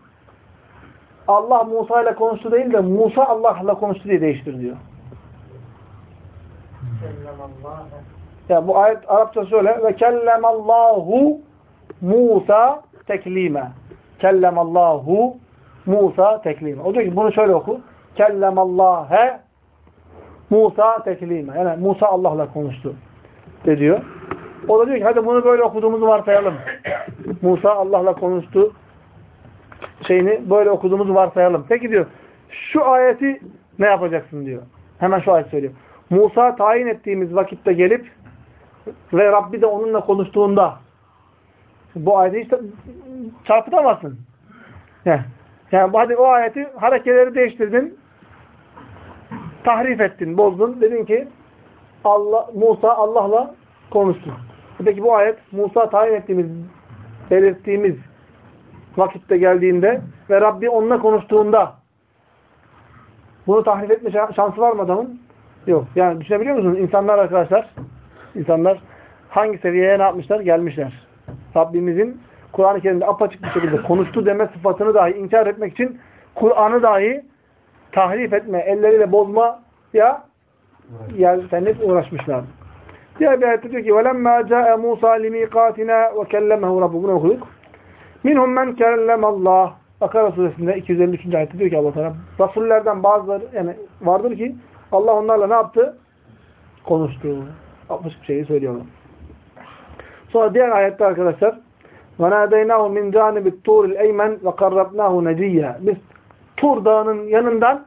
Allah Musa ile konuştu değil de Musa Allah ile konuştu diye değiştir diyor. Ya bu ayet Arapça şöyle ve kellemallahu Musa teklime. Kellemallahu Musa teklime. O diyor ki bunu şöyle oku. Kellemallâhe Musa teklime. Yani Musa Allah'la konuştu. De diyor. O da diyor ki hadi bunu böyle okuduğumuzu varsayalım. Musa Allah'la konuştu şeyini böyle okuduğumuzu varsayalım. Peki diyor şu ayeti ne yapacaksın diyor. Hemen şu ayet söylüyor. Musa tayin ettiğimiz vakitte gelip ve Rabbi de onunla konuştuğunda bu ayeti işte çarpıtamazsın. Yani, yani hadi o ayeti hareketleri değiştirdin tahrif ettin, bozdun. Dedin ki Allah Musa Allah'la konuştu. Peki bu ayet Musa tayin ettiğimiz belirttiğimiz vakitte geldiğinde ve Rabbi onunla konuştuğunda bunu tahrif etme şansı var mı adamın? Yok. Yani düşünebiliyor musunuz? İnsanlar arkadaşlar insanlar hangi seviyeye ne yapmışlar? Gelmişler. Rabbimizin Kur'an-ı Kerim'de apaçık bir şekilde konuştu deme sıfatını dahi inkar etmek için Kur'an'ı dahi tahrif etme, elleriyle bozma ya yeltenip uğraşmışlar. Diğer bir ayette diyor ki وَلَمَّا جَاءَ مُوسَى لِمِيقَاتِنَا وَكَلَّمَهُ رَبُّ Bunu okuduk. مِنْهُمْ مَنْ كَلَّمَ اللّٰهِ Bakara suresinde 253. ayette diyor ki Allah Teala Rasullerden bazıları yani vardır ki Allah onlarla ne yaptı? Konuştu. Yapmış bir şeyi söylüyorlar. Sonra diğer ayette arkadaşlar وَنَادَيْنَاهُ مِنْ جَانِبِ الطُّورِ الْاَيْمَنِ وَقَرَّبْنَاهُ نَجِيًّا Biz Tur dağının yanından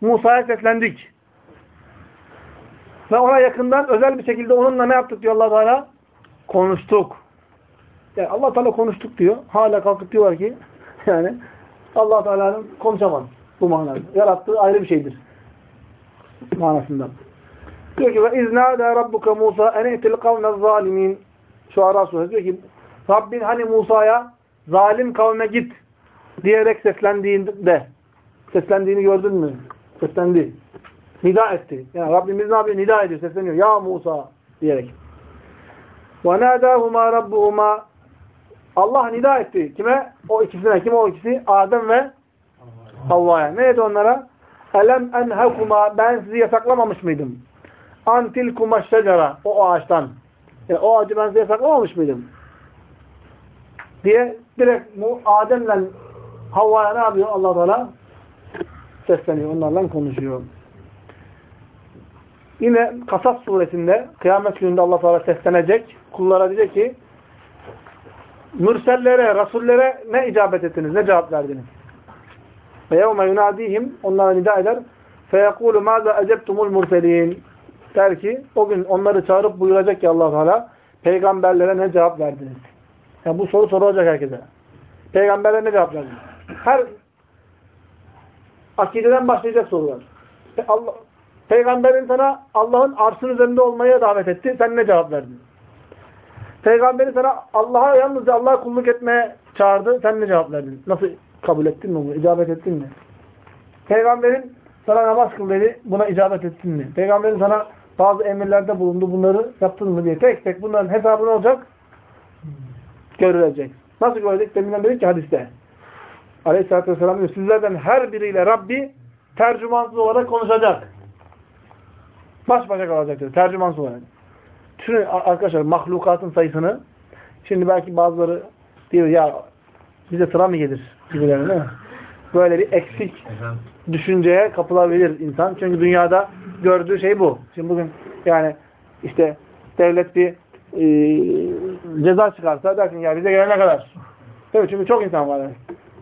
Musa'ya seslendik. Ve ona yakından özel bir şekilde onunla ne yaptık diyor allah Teala? Konuştuk. Yani allah Teala konuştuk diyor. Hala kalkıp diyorlar ki yani allah Teala'nın konuşamaz bu manada. Yarattığı ayrı bir şeydir. Manasından. Diyor ki ve iznâdâ rabbuka Musa ene'til kavne zalimin. Şu ara suresi diyor ki Rabbin hani Musa'ya zalim kavme git diyerek seslendiğinde seslendiğini gördün mü? Seslendi. Nida etti. Yani Rabbimiz ne yapıyor? Nida ediyor, sesleniyor. Ya Musa diyerek. وَنَادَاهُمَا رَبُّهُمَا Allah nida etti. Kime? O ikisine. Kim o ikisi? Adem ve Havva'ya. Ne dedi onlara? Elem enhekuma ben sizi yasaklamamış mıydım? Antilkuma şecera o ağaçtan. Yani o ağacı ben size yasaklamamış mıydım? Diye direkt bu Adem'le Havva'ya ne yapıyor allah Teala? Sesleniyor. Onlarla konuşuyor. Yine Kasas suresinde kıyamet gününde Allah Teala seslenecek. Kullara diyecek ki mürsellere, rasullere ne icabet ettiniz? Ne cevap verdiniz? Ve yevme yunadihim onlara nida eder. Feyekulu mâze ecebtumul murselin. Der ki o gün onları çağırıp buyuracak ki allah Teala peygamberlere ne cevap verdiniz? Yani bu soru sorulacak herkese. Peygamberlere ne cevap verdiniz? Her akideden başlayacak sorular. Allah, Peygamberin sana Allah'ın arşın üzerinde olmaya davet etti. Sen ne cevap verdin? Peygamberin sana Allah'a yalnızca Allah'a kulluk etmeye çağırdı. Sen ne cevap verdin? Nasıl kabul ettin mi bunu? İcabet ettin mi? Peygamberin sana namaz kıl dedi. Buna icabet ettin mi? Peygamberin sana bazı emirlerde bulundu. Bunları yaptın mı diye. Tek tek bunların hesabı ne olacak? Görülecek. Nasıl görecek? Deminden dedik ki hadiste. Aleyhisselatü Vesselam diyor. Sizlerden her biriyle Rabbi tercümansız olarak konuşacak. Baş başa kalacak diyor. Tercümansız olarak. Düşünün arkadaşlar mahlukatın sayısını. Şimdi belki bazıları diyor ya bize sıra mı gelir gibilerine değil mi? Böyle bir eksik düşünceye kapılabilir insan. Çünkü dünyada gördüğü şey bu. Şimdi bugün yani işte devlet bir e, ceza çıkarsa dersin ya bize gelene kadar. Evet çünkü çok insan var. Yani.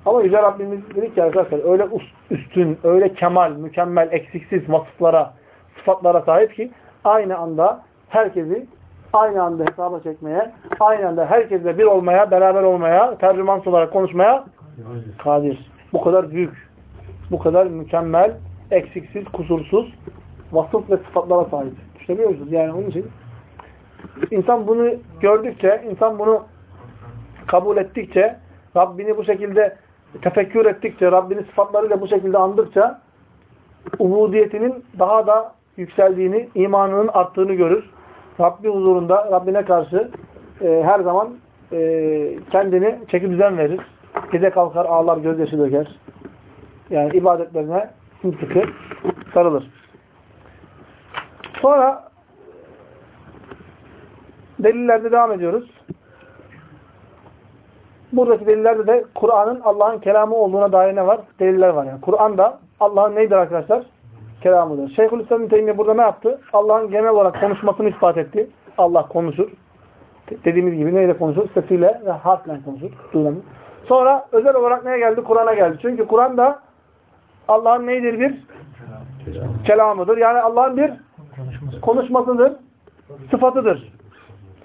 Ama Yüce Rabbimiz dedik ki arkadaşlar öyle üstün, öyle kemal, mükemmel, eksiksiz vasıflara, sıfatlara sahip ki aynı anda herkesi aynı anda hesaba çekmeye, aynı anda herkesle bir olmaya, beraber olmaya, tercüman olarak konuşmaya kadir. Bu kadar büyük, bu kadar mükemmel, eksiksiz, kusursuz vasıf ve sıfatlara sahip. Düşünebiliyor musunuz? Yani onun için insan bunu gördükçe, insan bunu kabul ettikçe, Rabbini bu şekilde tefekkür ettikçe, Rabbini sıfatlarıyla bu şekilde andıkça ubudiyetinin daha da yükseldiğini, imanının arttığını görür. Rabbi huzurunda, Rabbine karşı e, her zaman e, kendini çeki düzen verir. Gece kalkar, ağlar, gözyaşı döker. Yani ibadetlerine sımsıkı sarılır. Sonra delillerde devam ediyoruz. Buradaki delillerde de Kur'an'ın Allah'ın kelamı olduğuna dair ne var? Deliller var. Yani Kur'an'da Allah'ın neydir arkadaşlar? Kelamıdır. Şeyhülislam Teymiye burada ne yaptı? Allah'ın genel olarak konuşmasını ispat etti. Allah konuşur. Dediğimiz gibi neyle konuşur? Sesiyle ve harfle konuşur. Duyulanır. Sonra özel olarak neye geldi? Kur'an'a geldi. Çünkü Kur'an Allah'ın neydir bir? Kelamıdır. Yani Allah'ın bir konuşmasıdır. Sıfatıdır.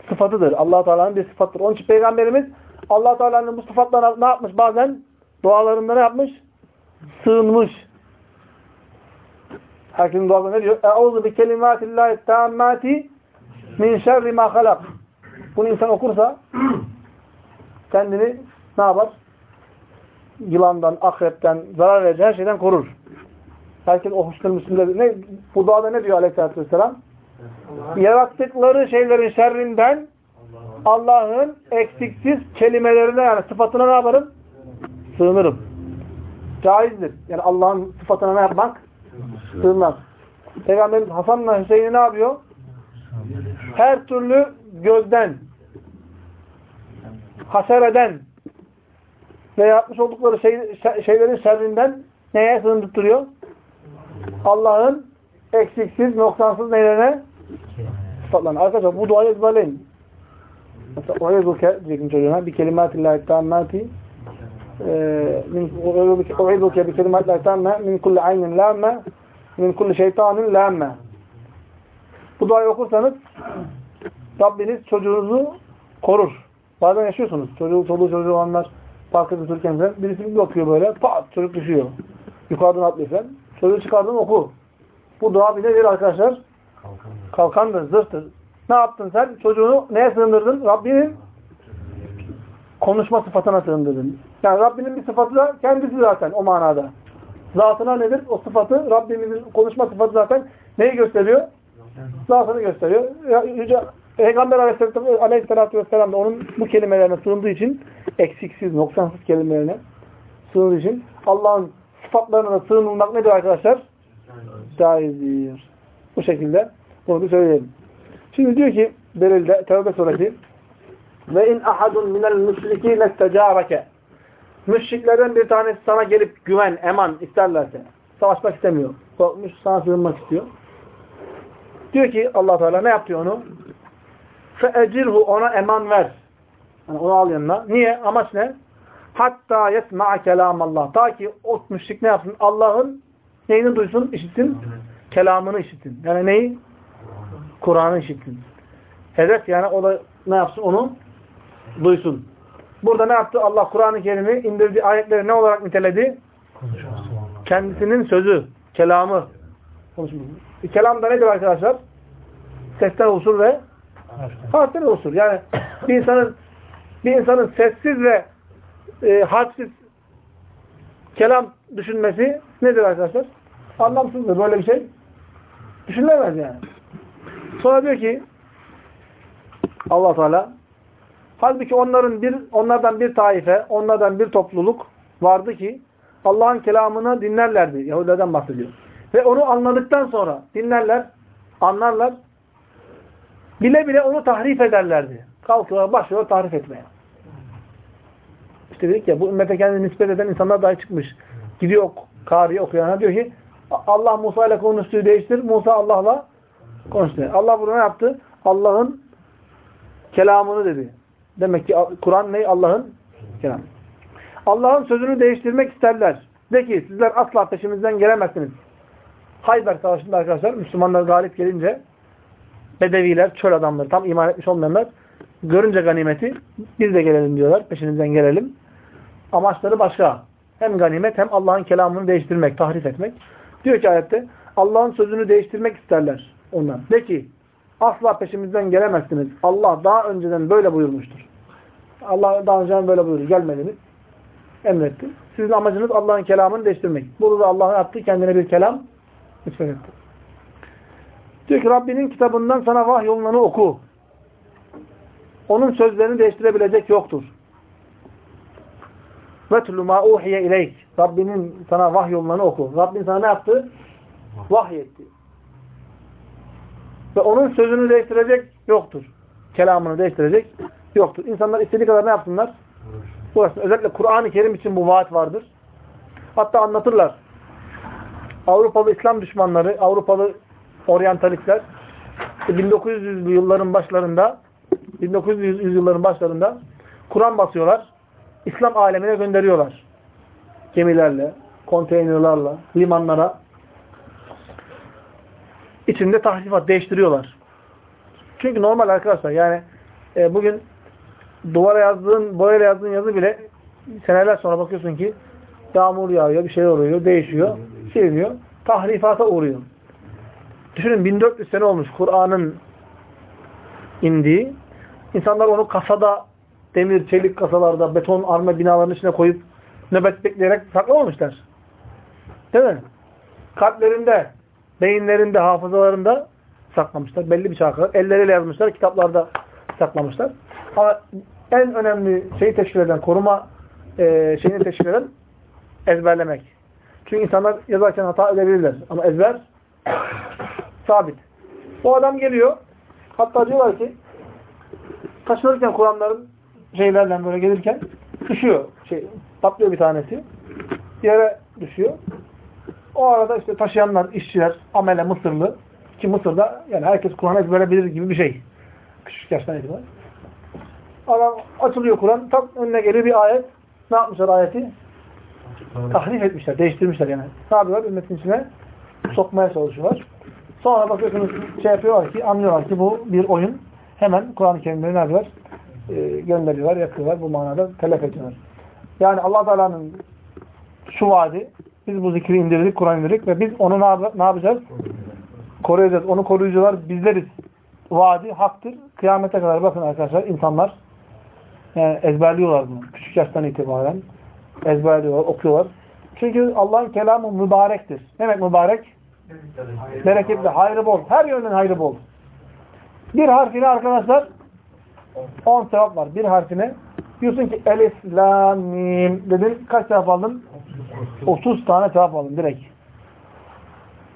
Sıfatıdır. allah Teala'nın bir sıfattır. Onun için Peygamberimiz allah Teala'nın bu sıfatlarına ne yapmış? Bazen dualarında ne yapmış? Sığınmış. Herkesin duasında ne diyor? Eûzu bi kelimâtillâhi tâmmâti min şerri mâ halak. Bunu insan okursa kendini ne yapar? Yılandan, akrepten, zarar verici her şeyden korur. Herkes o husnul müslimde ne, bu duada ne diyor aleyhissalatü vesselam? Yarattıkları şeylerin şerrinden Allah'ın eksiksiz kelimelerine yani sıfatına ne yaparım? Sığınırım. Caizdir. Yani Allah'ın sıfatına ne yapmak? Sığınmak. Peygamberimiz Hasan'la Hüseyin'i ne yapıyor? Her türlü gözden, hasereden ve yapmış oldukları şey, şeylerin şerrinden neye sığındırtıyor? Allah'ın eksiksiz, noksansız neylerine? Sıfatlarına. Arkadaşlar bu duayı ezberleyin. Mesela u'izuke diyeceksin çocuğuna bir kelimatillahi tammati u'izuke bi kelimatillahi tamme min kulli aynin lamme min kulli şeytanin lamme bu duayı okursanız Rabbiniz çocuğunuzu korur. Bazen yaşıyorsunuz. Çocuğu, çoluğu çocuğu olanlar parka götürürken falan birisi bir bakıyor böyle pat çocuk düşüyor. Yukarıdan atlıyor falan. Çocuğu çıkardın oku. Bu dua bir nedir arkadaşlar? Kalkandır, zırhtır. Ne yaptın sen? Çocuğunu neye sığındırdın? Rabbinin konuşma sıfatına sığındırdın. Yani Rabbinin bir sıfatı da kendisi zaten o manada. Zatına nedir? O sıfatı, Rabbimizin konuşma sıfatı zaten neyi gösteriyor? Zatını gösteriyor. Yüce, Peygamber Aleyhisselatü Vesselam da onun bu kelimelerine sığındığı için eksiksiz, noksansız kelimelerine sığındığı için Allah'ın sıfatlarına sığınılmak nedir arkadaşlar? Caizdir. Bu şekilde bunu bir söyleyelim. Şimdi diyor ki Belil'de Tevbe suresi ve in ahadun minel müşrikine istecareke müşriklerden bir tanesi sana gelip güven, eman isterlerse savaşmak istemiyor. Korkmuş, sana sığınmak istiyor. Diyor ki allah Teala ne yapıyor onu? Feecirhu ona eman ver. Yani onu al yanına. Niye? Amaç ne? Hatta yesma'a kelamallah. Ta ki o müşrik ne yapsın? Allah'ın neyini duysun? işitsin. Kelamını işitsin. Yani neyi? Kur'an'ı işitsin. Hedef yani o da ne yapsın? Onu duysun. Burada ne yaptı? Allah Kur'an-ı Kerim'i indirdiği ayetleri ne olarak niteledi? Kendisinin sözü, kelamı. E, kelam da nedir arkadaşlar? Sesten usul ve harften usul. Yani bir insanın bir insanın sessiz ve e, harfsiz kelam düşünmesi nedir arkadaşlar? Anlamsızdır. Böyle bir şey düşünülemez yani. Sonra diyor ki Allah Teala halbuki onların bir onlardan bir taife, onlardan bir topluluk vardı ki Allah'ın kelamını dinlerlerdi. Yahudilerden bahsediyor. Ve onu anladıktan sonra dinlerler, anlarlar. Bile bile onu tahrif ederlerdi. Kalkıyorlar, başlıyorlar tahrif etmeye. İşte dedik ya bu ümmete kendini nispet eden insanlar dahi çıkmış. Gidiyor Kari'ye okuyana diyor ki Allah Musa ile konuştuğu değiştir. Musa Allah'la konuştu. Allah bunu ne yaptı? Allah'ın kelamını dedi. Demek ki Kur'an ne? Allah'ın kelamı. Allah'ın sözünü değiştirmek isterler. De ki sizler asla peşimizden gelemezsiniz. Hayber Savaşı'nda arkadaşlar Müslümanlar galip gelince Bedeviler, çöl adamları, tam iman etmiş olmayanlar görünce ganimeti biz de gelelim diyorlar. Peşinizden gelelim. Amaçları başka. Hem ganimet hem Allah'ın kelamını değiştirmek, tahrif etmek. Diyor ki ayette Allah'ın sözünü değiştirmek isterler ondan. De ki asla peşimizden gelemezsiniz. Allah daha önceden böyle buyurmuştur. Allah daha önceden böyle buyurdu. Gelmediniz. Emretti. Sizin amacınız Allah'ın kelamını değiştirmek. Burada da Allah yaptı kendine bir kelam nispet etti. Diyor ki Rabbinin kitabından sana vahyolunanı oku. Onun sözlerini değiştirebilecek yoktur. وَتْلُ مَا اُوْحِيَ اِلَيْكِ Rabbinin sana vahyolunanı oku. Rabbin sana ne yaptı? Vahyetti. Ve onun sözünü değiştirecek yoktur. Kelamını değiştirecek yoktur. İnsanlar istediği kadar ne yapsınlar? Uğraşsın. Özellikle Kur'an-ı Kerim için bu vaat vardır. Hatta anlatırlar. Avrupalı İslam düşmanları, Avrupalı oryantalistler 1900'lü yılların başlarında 1900 yılların başlarında Kur'an basıyorlar. İslam alemine gönderiyorlar. Gemilerle, konteynerlarla, limanlara. İçinde tahrifat değiştiriyorlar. Çünkü normal arkadaşlar yani e, bugün duvara yazdığın, boyayla yazdığın yazı bile seneler sonra bakıyorsun ki yağmur yağıyor, bir şey oluyor, değişiyor, siliniyor. Tahrifata uğruyor. Düşünün 1400 sene olmuş Kur'an'ın indiği. İnsanlar onu kasada, demir, çelik kasalarda, beton arma binaların içine koyup nöbet bekleyerek saklamamışlar. Değil mi? Kalplerinde, beyinlerinde, hafızalarında saklamışlar. Belli bir çağa. Elleriyle yazmışlar, kitaplarda saklamışlar. Ama en önemli şeyi teşkil eden, koruma e, şeyini teşkil eden ezberlemek. Çünkü insanlar yazarken hata edebilirler. Ama ezber sabit. Bu adam geliyor. Hatta diyorlar ki taşınırken Kur'anların şeylerden böyle gelirken düşüyor. Şey, patlıyor bir tanesi. Yere düşüyor. O arada işte taşıyanlar, işçiler, amele, Mısırlı ki Mısır'da yani herkes Kur'an ezbere gibi bir şey. Küçük yaştan itibaren. Adam açılıyor Kur'an. Tam önüne geliyor bir ayet. Ne yapmışlar ayeti? Tahrif etmişler, değiştirmişler yani. Ne yapıyorlar? Ümmetin içine sokmaya çalışıyorlar. Sonra bakıyorsunuz şey yapıyorlar ki, anlıyorlar ki bu bir oyun. Hemen Kur'an-ı Kerimleri ne yapıyorlar? Ee, gönderiyorlar, yakıyorlar. Bu manada telef ediyorlar. Yani allah Teala'nın şu vaadi, biz bu zikri indirdik, Kur'an indirdik ve biz onu ne, yap ne yapacağız? Koruyacağız. Onu koruyucular bizleriz. Vaadi haktır. Kıyamete kadar bakın arkadaşlar insanlar yani ezberliyorlar bunu. Küçük yaştan itibaren ezberliyorlar, okuyorlar. Çünkü Allah'ın kelamı mübarektir. Ne demek mübarek? Bereketli, hayrı bol. Her yönden hayrı bol. Bir harfine arkadaşlar 10 sevap var. Bir harfine diyorsun ki elif, la, mim dedin. Kaç sevap aldın? 30 tane sevap aldın direkt.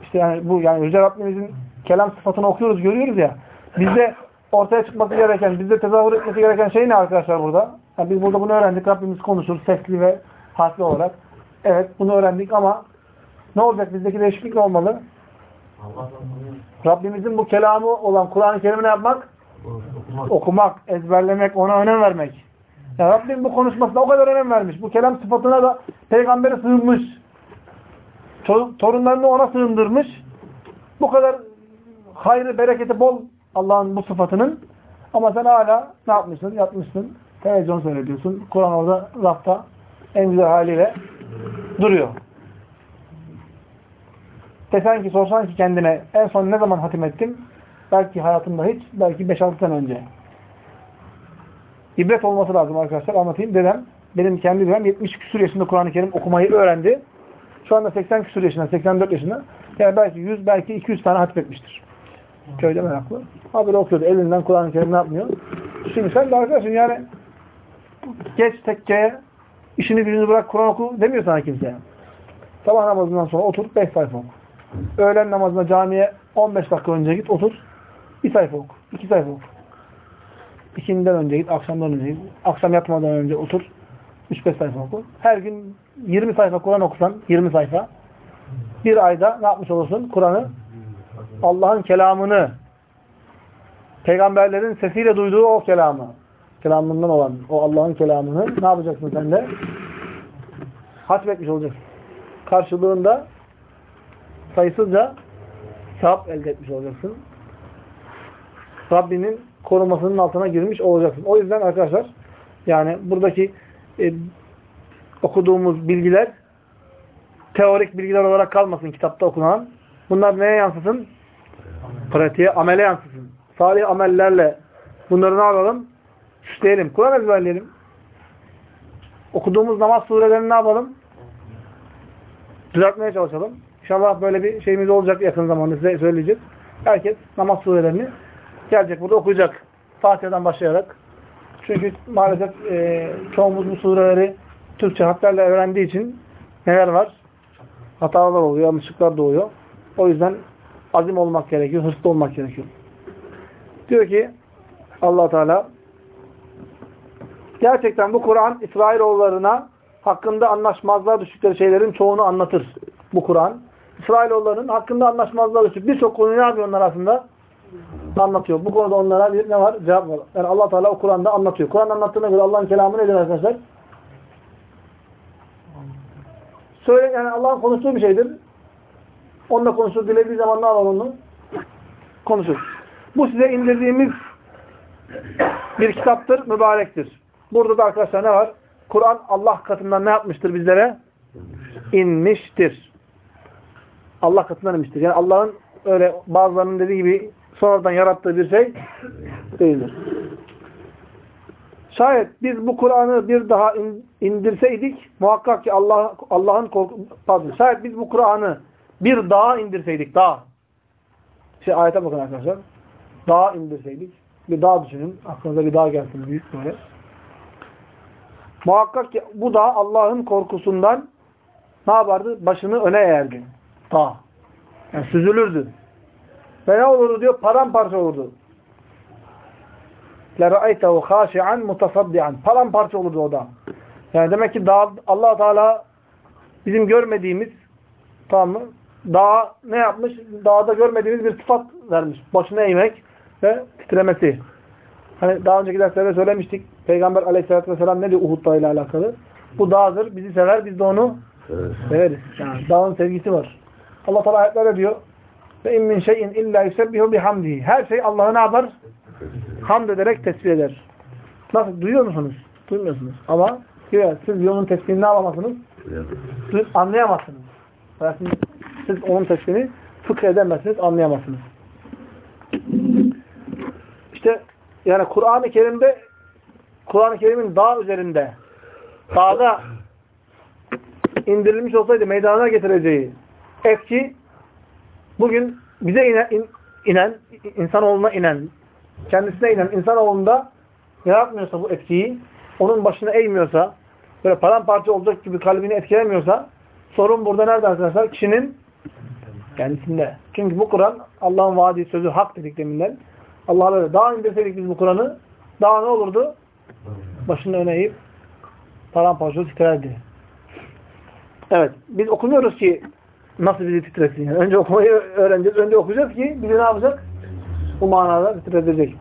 İşte yani bu yani Yüce Rabbimizin kelam sıfatını okuyoruz, görüyoruz ya. Bizde ortaya çıkması gereken, bizde tezahür etmesi gereken şey ne arkadaşlar burada? Yani biz burada bunu öğrendik. Rabbimiz konuşur sesli ve harfli olarak. Evet bunu öğrendik ama ne olacak? Bizdeki değişiklik ne olmalı? Rabbimizin bu kelamı olan Kur'an-ı Kerim'i ne yapmak? Okumak, ezberlemek, ona önem vermek. Ya Rabbim bu konuşmasına o kadar önem vermiş. Bu kelam sıfatına da peygambere sığınmış. Torunlarını ona sığındırmış. Bu kadar hayrı, bereketi bol Allah'ın bu sıfatının. Ama sen hala ne yapmışsın? Yatmışsın. Televizyon seyrediyorsun. Kur'an orada rafta en güzel haliyle duruyor. Desen ki sorsan ki kendine en son ne zaman hatim ettim? Belki hayatımda hiç, belki 5-6 sene önce. İbret olması lazım arkadaşlar. Anlatayım. Dedem, benim kendi dedem 70 küsur yaşında Kur'an-ı Kerim okumayı öğrendi. Şu anda 80 küsur yaşında, 84 yaşında. Yani belki 100, belki 200 tane hatim etmiştir. Köyde meraklı. Haberi okuyordu. Elinden Kur'an-ı Kerim ne yapmıyor? Şimdi sen de arkadaşın yani geç tekkeye işini gücünü bırak Kur'an oku demiyor sana kimse. Sabah namazından sonra otur 5 sayfa oku. Öğlen namazına camiye 15 dakika önce git otur. Bir sayfa oku. iki sayfa oku. İkinden önce git, akşamdan önce git. Akşam yatmadan önce otur. 3-5 sayfa oku. Her gün 20 sayfa Kur'an okusan, 20 sayfa. Bir ayda ne yapmış olursun? Kur'an'ı Allah'ın kelamını peygamberlerin sesiyle duyduğu o kelamı kelamından olan o Allah'ın kelamını ne yapacaksın sen de? Hatmetmiş olacaksın. Karşılığında sayısızca sevap elde etmiş olacaksın. Rabbinin korumasının altına girmiş olacaksın. O yüzden arkadaşlar yani buradaki e, okuduğumuz bilgiler teorik bilgiler olarak kalmasın kitapta okunan. Bunlar neye yansısın? Pratiğe, amele yansısın. Salih amellerle bunları ne yapalım? Süsleyelim. Kur'an ezberleyelim. Okuduğumuz namaz surelerini ne yapalım? Düzeltmeye çalışalım. İnşallah böyle bir şeyimiz olacak yakın zamanda size söyleyeceğiz. Herkes namaz surelerini gelecek burada okuyacak. Fatiha'dan başlayarak. Çünkü maalesef e, çoğumuz bu sureleri Türkçe harflerle öğrendiği için neler var? Hatalar oluyor, yanlışlıklar doğuyor. O yüzden azim olmak gerekiyor, hırslı olmak gerekiyor. Diyor ki allah Teala gerçekten bu Kur'an İsrailoğullarına hakkında anlaşmazlığa düştükleri şeylerin çoğunu anlatır. Bu Kur'an. İsrailoğullarının hakkında anlaşmazlığa düştük. Birçok konuyu ne yapıyor onlar aslında? Anlatıyor. Bu konuda onlara bir ne var? Cevap var. Yani allah Teala o Kur'an'da anlatıyor. Kur'an anlattığına göre Allah'ın kelamı nedir arkadaşlar? Söyle, yani Allah'ın konuştuğu bir şeydir. Onunla konuşur. Dilediği zaman ne yapar onu? Konuşur. Bu size indirdiğimiz bir kitaptır, mübarektir. Burada da arkadaşlar ne var? Kur'an Allah katından ne yapmıştır bizlere? İnmiştir. Allah katından inmiştir. Yani Allah'ın öyle bazılarının dediği gibi sonradan yarattığı bir şey değildir. Şayet biz bu Kur'an'ı bir daha indirseydik muhakkak ki Allah Allah'ın pardon şayet biz bu Kur'an'ı bir daha indirseydik daha Şey ayete bakın arkadaşlar. Dağ indirseydik. Bir dağ düşünün. Aklınıza bir dağ gelsin büyük böyle. Muhakkak ki bu dağ Allah'ın korkusundan ne yapardı? Başını öne eğerdi. Dağ. Yani süzülürdü. Ve ne olurdu diyor? Paramparça olurdu. لَرَأَيْتَهُ خَاشِعًا مُتَصَدِّعًا Paramparça olurdu o dağ. Yani demek ki dağ, allah Teala bizim görmediğimiz tamam mı? Dağa ne yapmış? Dağda görmediğimiz bir sıfat vermiş. Başına eğmek ve titremesi. Hani daha önceki derslerde söylemiştik. Peygamber aleyhissalatü vesselam ne diyor Uhud Dağı ile alakalı? Bu dağdır. Bizi sever. Biz de onu severiz. Yani dağın sevgisi var. Allah Teala ayetlerde diyor ve in min şeyin illa yusebbihu bihamdihi. Her şey Allah'ı ne yapar? Hamd ederek tesbih eder. Nasıl? Duyuyor musunuz? Duymuyorsunuz. Ama diyor, siz onun tesbihini ne alamazsınız? Siz anlayamazsınız. Siz, siz onun tesbihini fıkh edemezsiniz, anlayamazsınız. İşte yani Kur'an-ı Kerim'de Kur'an-ı Kerim'in dağ üzerinde dağda indirilmiş olsaydı meydana getireceği etki bugün bize inen, in, inen insanoğluna inen kendisine inen insanoğlunda yaratmıyorsa bu etkiyi onun başına eğmiyorsa böyle paramparça olacak gibi kalbini etkilemiyorsa sorun burada nerede arkadaşlar? Kişinin kendisinde. Çünkü bu Kur'an Allah'ın vaadi sözü hak dedik deminden. Allah böyle daha indirseydik biz bu Kur'an'ı daha ne olurdu? Başını öne eğip paramparça titrerdi. Evet. Biz okumuyoruz ki nasıl bizi titresin. Yani önce okumayı öğreneceğiz. Önce okuyacağız ki bizi ne yapacak? Bu manada titretecek.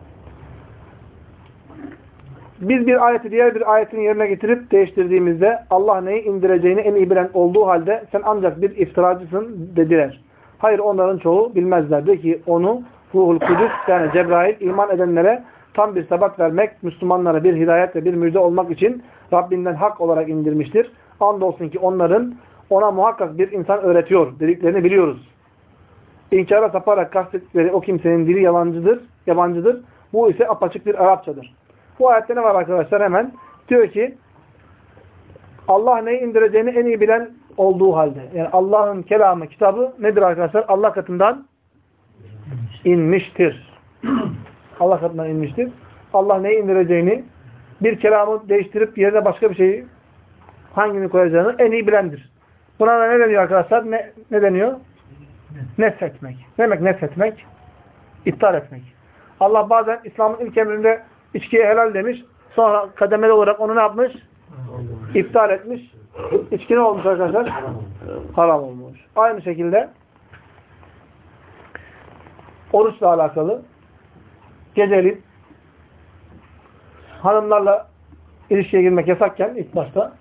Biz bir ayeti diğer bir ayetin yerine getirip değiştirdiğimizde Allah neyi indireceğini en iyi bilen olduğu halde sen ancak bir iftiracısın dediler. Hayır onların çoğu bilmezlerdi ki onu Ruhul Kudüs yani Cebrail iman edenlere tam bir sebat vermek, Müslümanlara bir hidayet ve bir müjde olmak için Rabbinden hak olarak indirmiştir. Andolsun ki onların ona muhakkak bir insan öğretiyor dediklerini biliyoruz. İnkara saparak kastettikleri o kimsenin dili yalancıdır, yabancıdır. Bu ise apaçık bir Arapçadır. Bu ayette ne var arkadaşlar hemen? Diyor ki Allah neyi indireceğini en iyi bilen olduğu halde. Yani Allah'ın kelamı, kitabı nedir arkadaşlar? Allah katından inmiştir. Allah katından inmiştir. Allah neyi indireceğini bir kelamı değiştirip yerine başka bir şeyi hangini koyacağını en iyi bilendir. Buna da ne deniyor arkadaşlar? Ne, ne deniyor? Neshetmek. Ne demek neshetmek? İptal etmek. Allah bazen İslam'ın ilk emrinde içkiye helal demiş. Sonra kademeli olarak onu ne yapmış? İptal etmiş. İçki ne olmuş arkadaşlar? Haram olmuş. Aynı şekilde oruçla alakalı geceliğin hanımlarla ilişkiye girmek yasakken ilk başta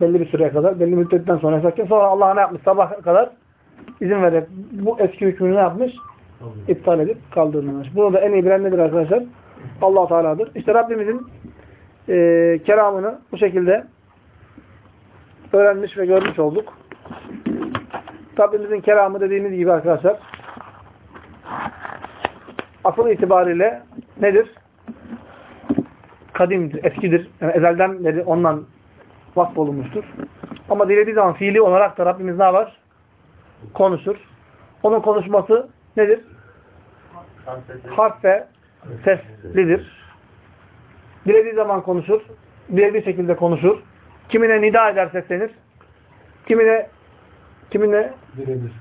belli bir süreye kadar, belli müddetten sonra yasakken sonra Allah ne yapmış? Sabah kadar izin verip bu eski hükmünü ne yapmış? İptal edip kaldırmış. Bunu da en iyi bilen nedir arkadaşlar? allah Teala'dır. İşte Rabbimizin e, kelamını bu şekilde öğrenmiş ve görmüş olduk. Rabbimizin kelamı dediğimiz gibi arkadaşlar asıl itibariyle nedir? Kadimdir, eskidir. Yani ezelden beri ondan vasfolunmuştur. Ama dilediği zaman fiili olarak da Rabbimiz ne var? Konuşur. Onun konuşması nedir? Harf ve seslidir. Dilediği zaman konuşur. Dilediği şekilde konuşur. Kimine nida eder seslenir. Kimine kimine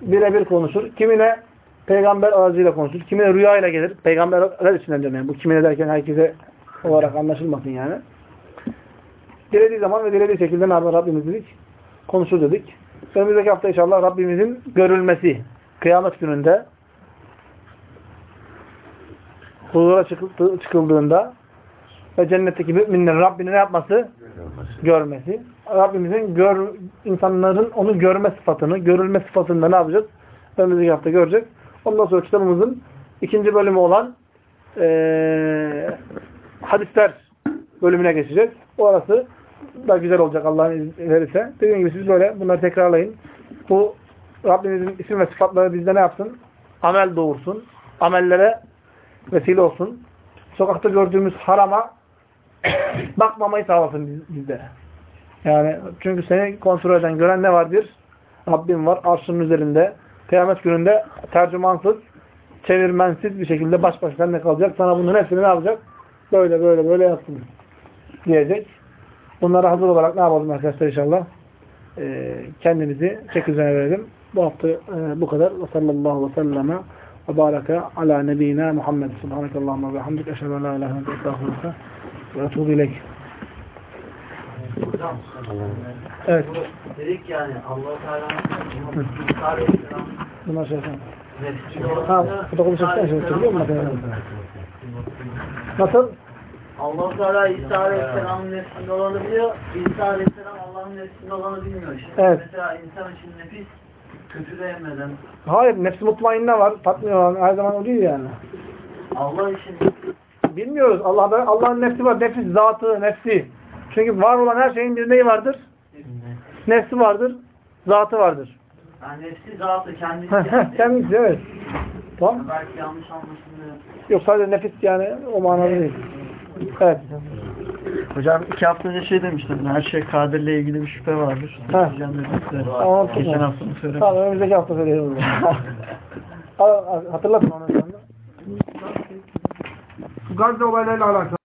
birebir konuşur. Kimine peygamber aracıyla konuşur. Kimine rüyayla gelir. Peygamberler içinden diyorum yani. Bu kimine derken herkese olarak anlaşılmasın yani. Dilediği zaman ve dilediği şekilde ne yapar Rabbimiz dedik? Konuşur dedik. Önümüzdeki hafta inşallah Rabbimizin görülmesi. Kıyamet gününde huzura çıkıldığında ve cennetteki müminlerin Rabbini ne yapması? Görmesi. Rabbimizin gör, insanların onu görme sıfatını, görülme sıfatını da ne yapacağız? Önümüzdeki hafta görecek. Ondan sonra kitabımızın ikinci bölümü olan ee, hadisler bölümüne geçeceğiz. Orası da güzel olacak Allah'ın izin verirse. Dediğim gibi siz böyle bunları tekrarlayın. Bu Rabbimizin isim ve sıfatları bizde ne yapsın? Amel doğursun. Amellere vesile olsun. Sokakta gördüğümüz harama bakmamayı sağlasın bizde. Yani çünkü seni kontrol eden, gören ne vardır? Rabbim var. Arşının üzerinde. Kıyamet gününde tercümansız, çevirmensiz bir şekilde baş başa seninle kalacak. Sana bunların hepsini ne yapacak? Böyle böyle böyle yapsın diyecek. Bunlara hazır olarak ne yapalım arkadaşlar inşallah? Ee, kendimizi çek üzerine verelim. Bu hafta e, bu kadar. Ve sallallahu ve selleme ve baraka ala nebiyina Muhammed. Subhanakallahumma ve hamdik. Eşhedü en la ilahe illa ente estağfiruke ve etûbü ileyk. Evet. Dedik yani Allah-u Teala'nın Bunlar şey yapalım. Ha, fotokopi mu makineden? Nasıl? Allah-u Teala İsa Aleyhisselam'ın nefsinde olanı biliyor. İsa Aleyhisselam Allah'ın nefsinde olanı bilmiyor. Şimdi Evet. mesela insan için nefis kötüleyemeden Hayır. Nefsi mutmainne var. Tatmin olan. Her zaman o değil yani. Allah için Bilmiyoruz. Allah'da Allah'ın nefsi var. Nefis zatı, nefsi. Çünkü var olan her şeyin bir neyi vardır? Nefsi vardır. Zatı vardır. yani nefsi zatı kendisi Heh, heh, kendi. Kendisi evet. Tamam. Belki yanlış anlaşılıyor. Yok sadece nefis yani o manada değil. Evet. Hocam iki hafta önce şey demiştim. Her şey kadirle ilgili bir şüphe vardır. Ha. Hocam dedim size. Tamam, Geçen tamam. hafta mı söyledim? Tamam önümüzdeki hafta söyleyelim. Hatırlatın onu. Gazze olaylarıyla alakalı.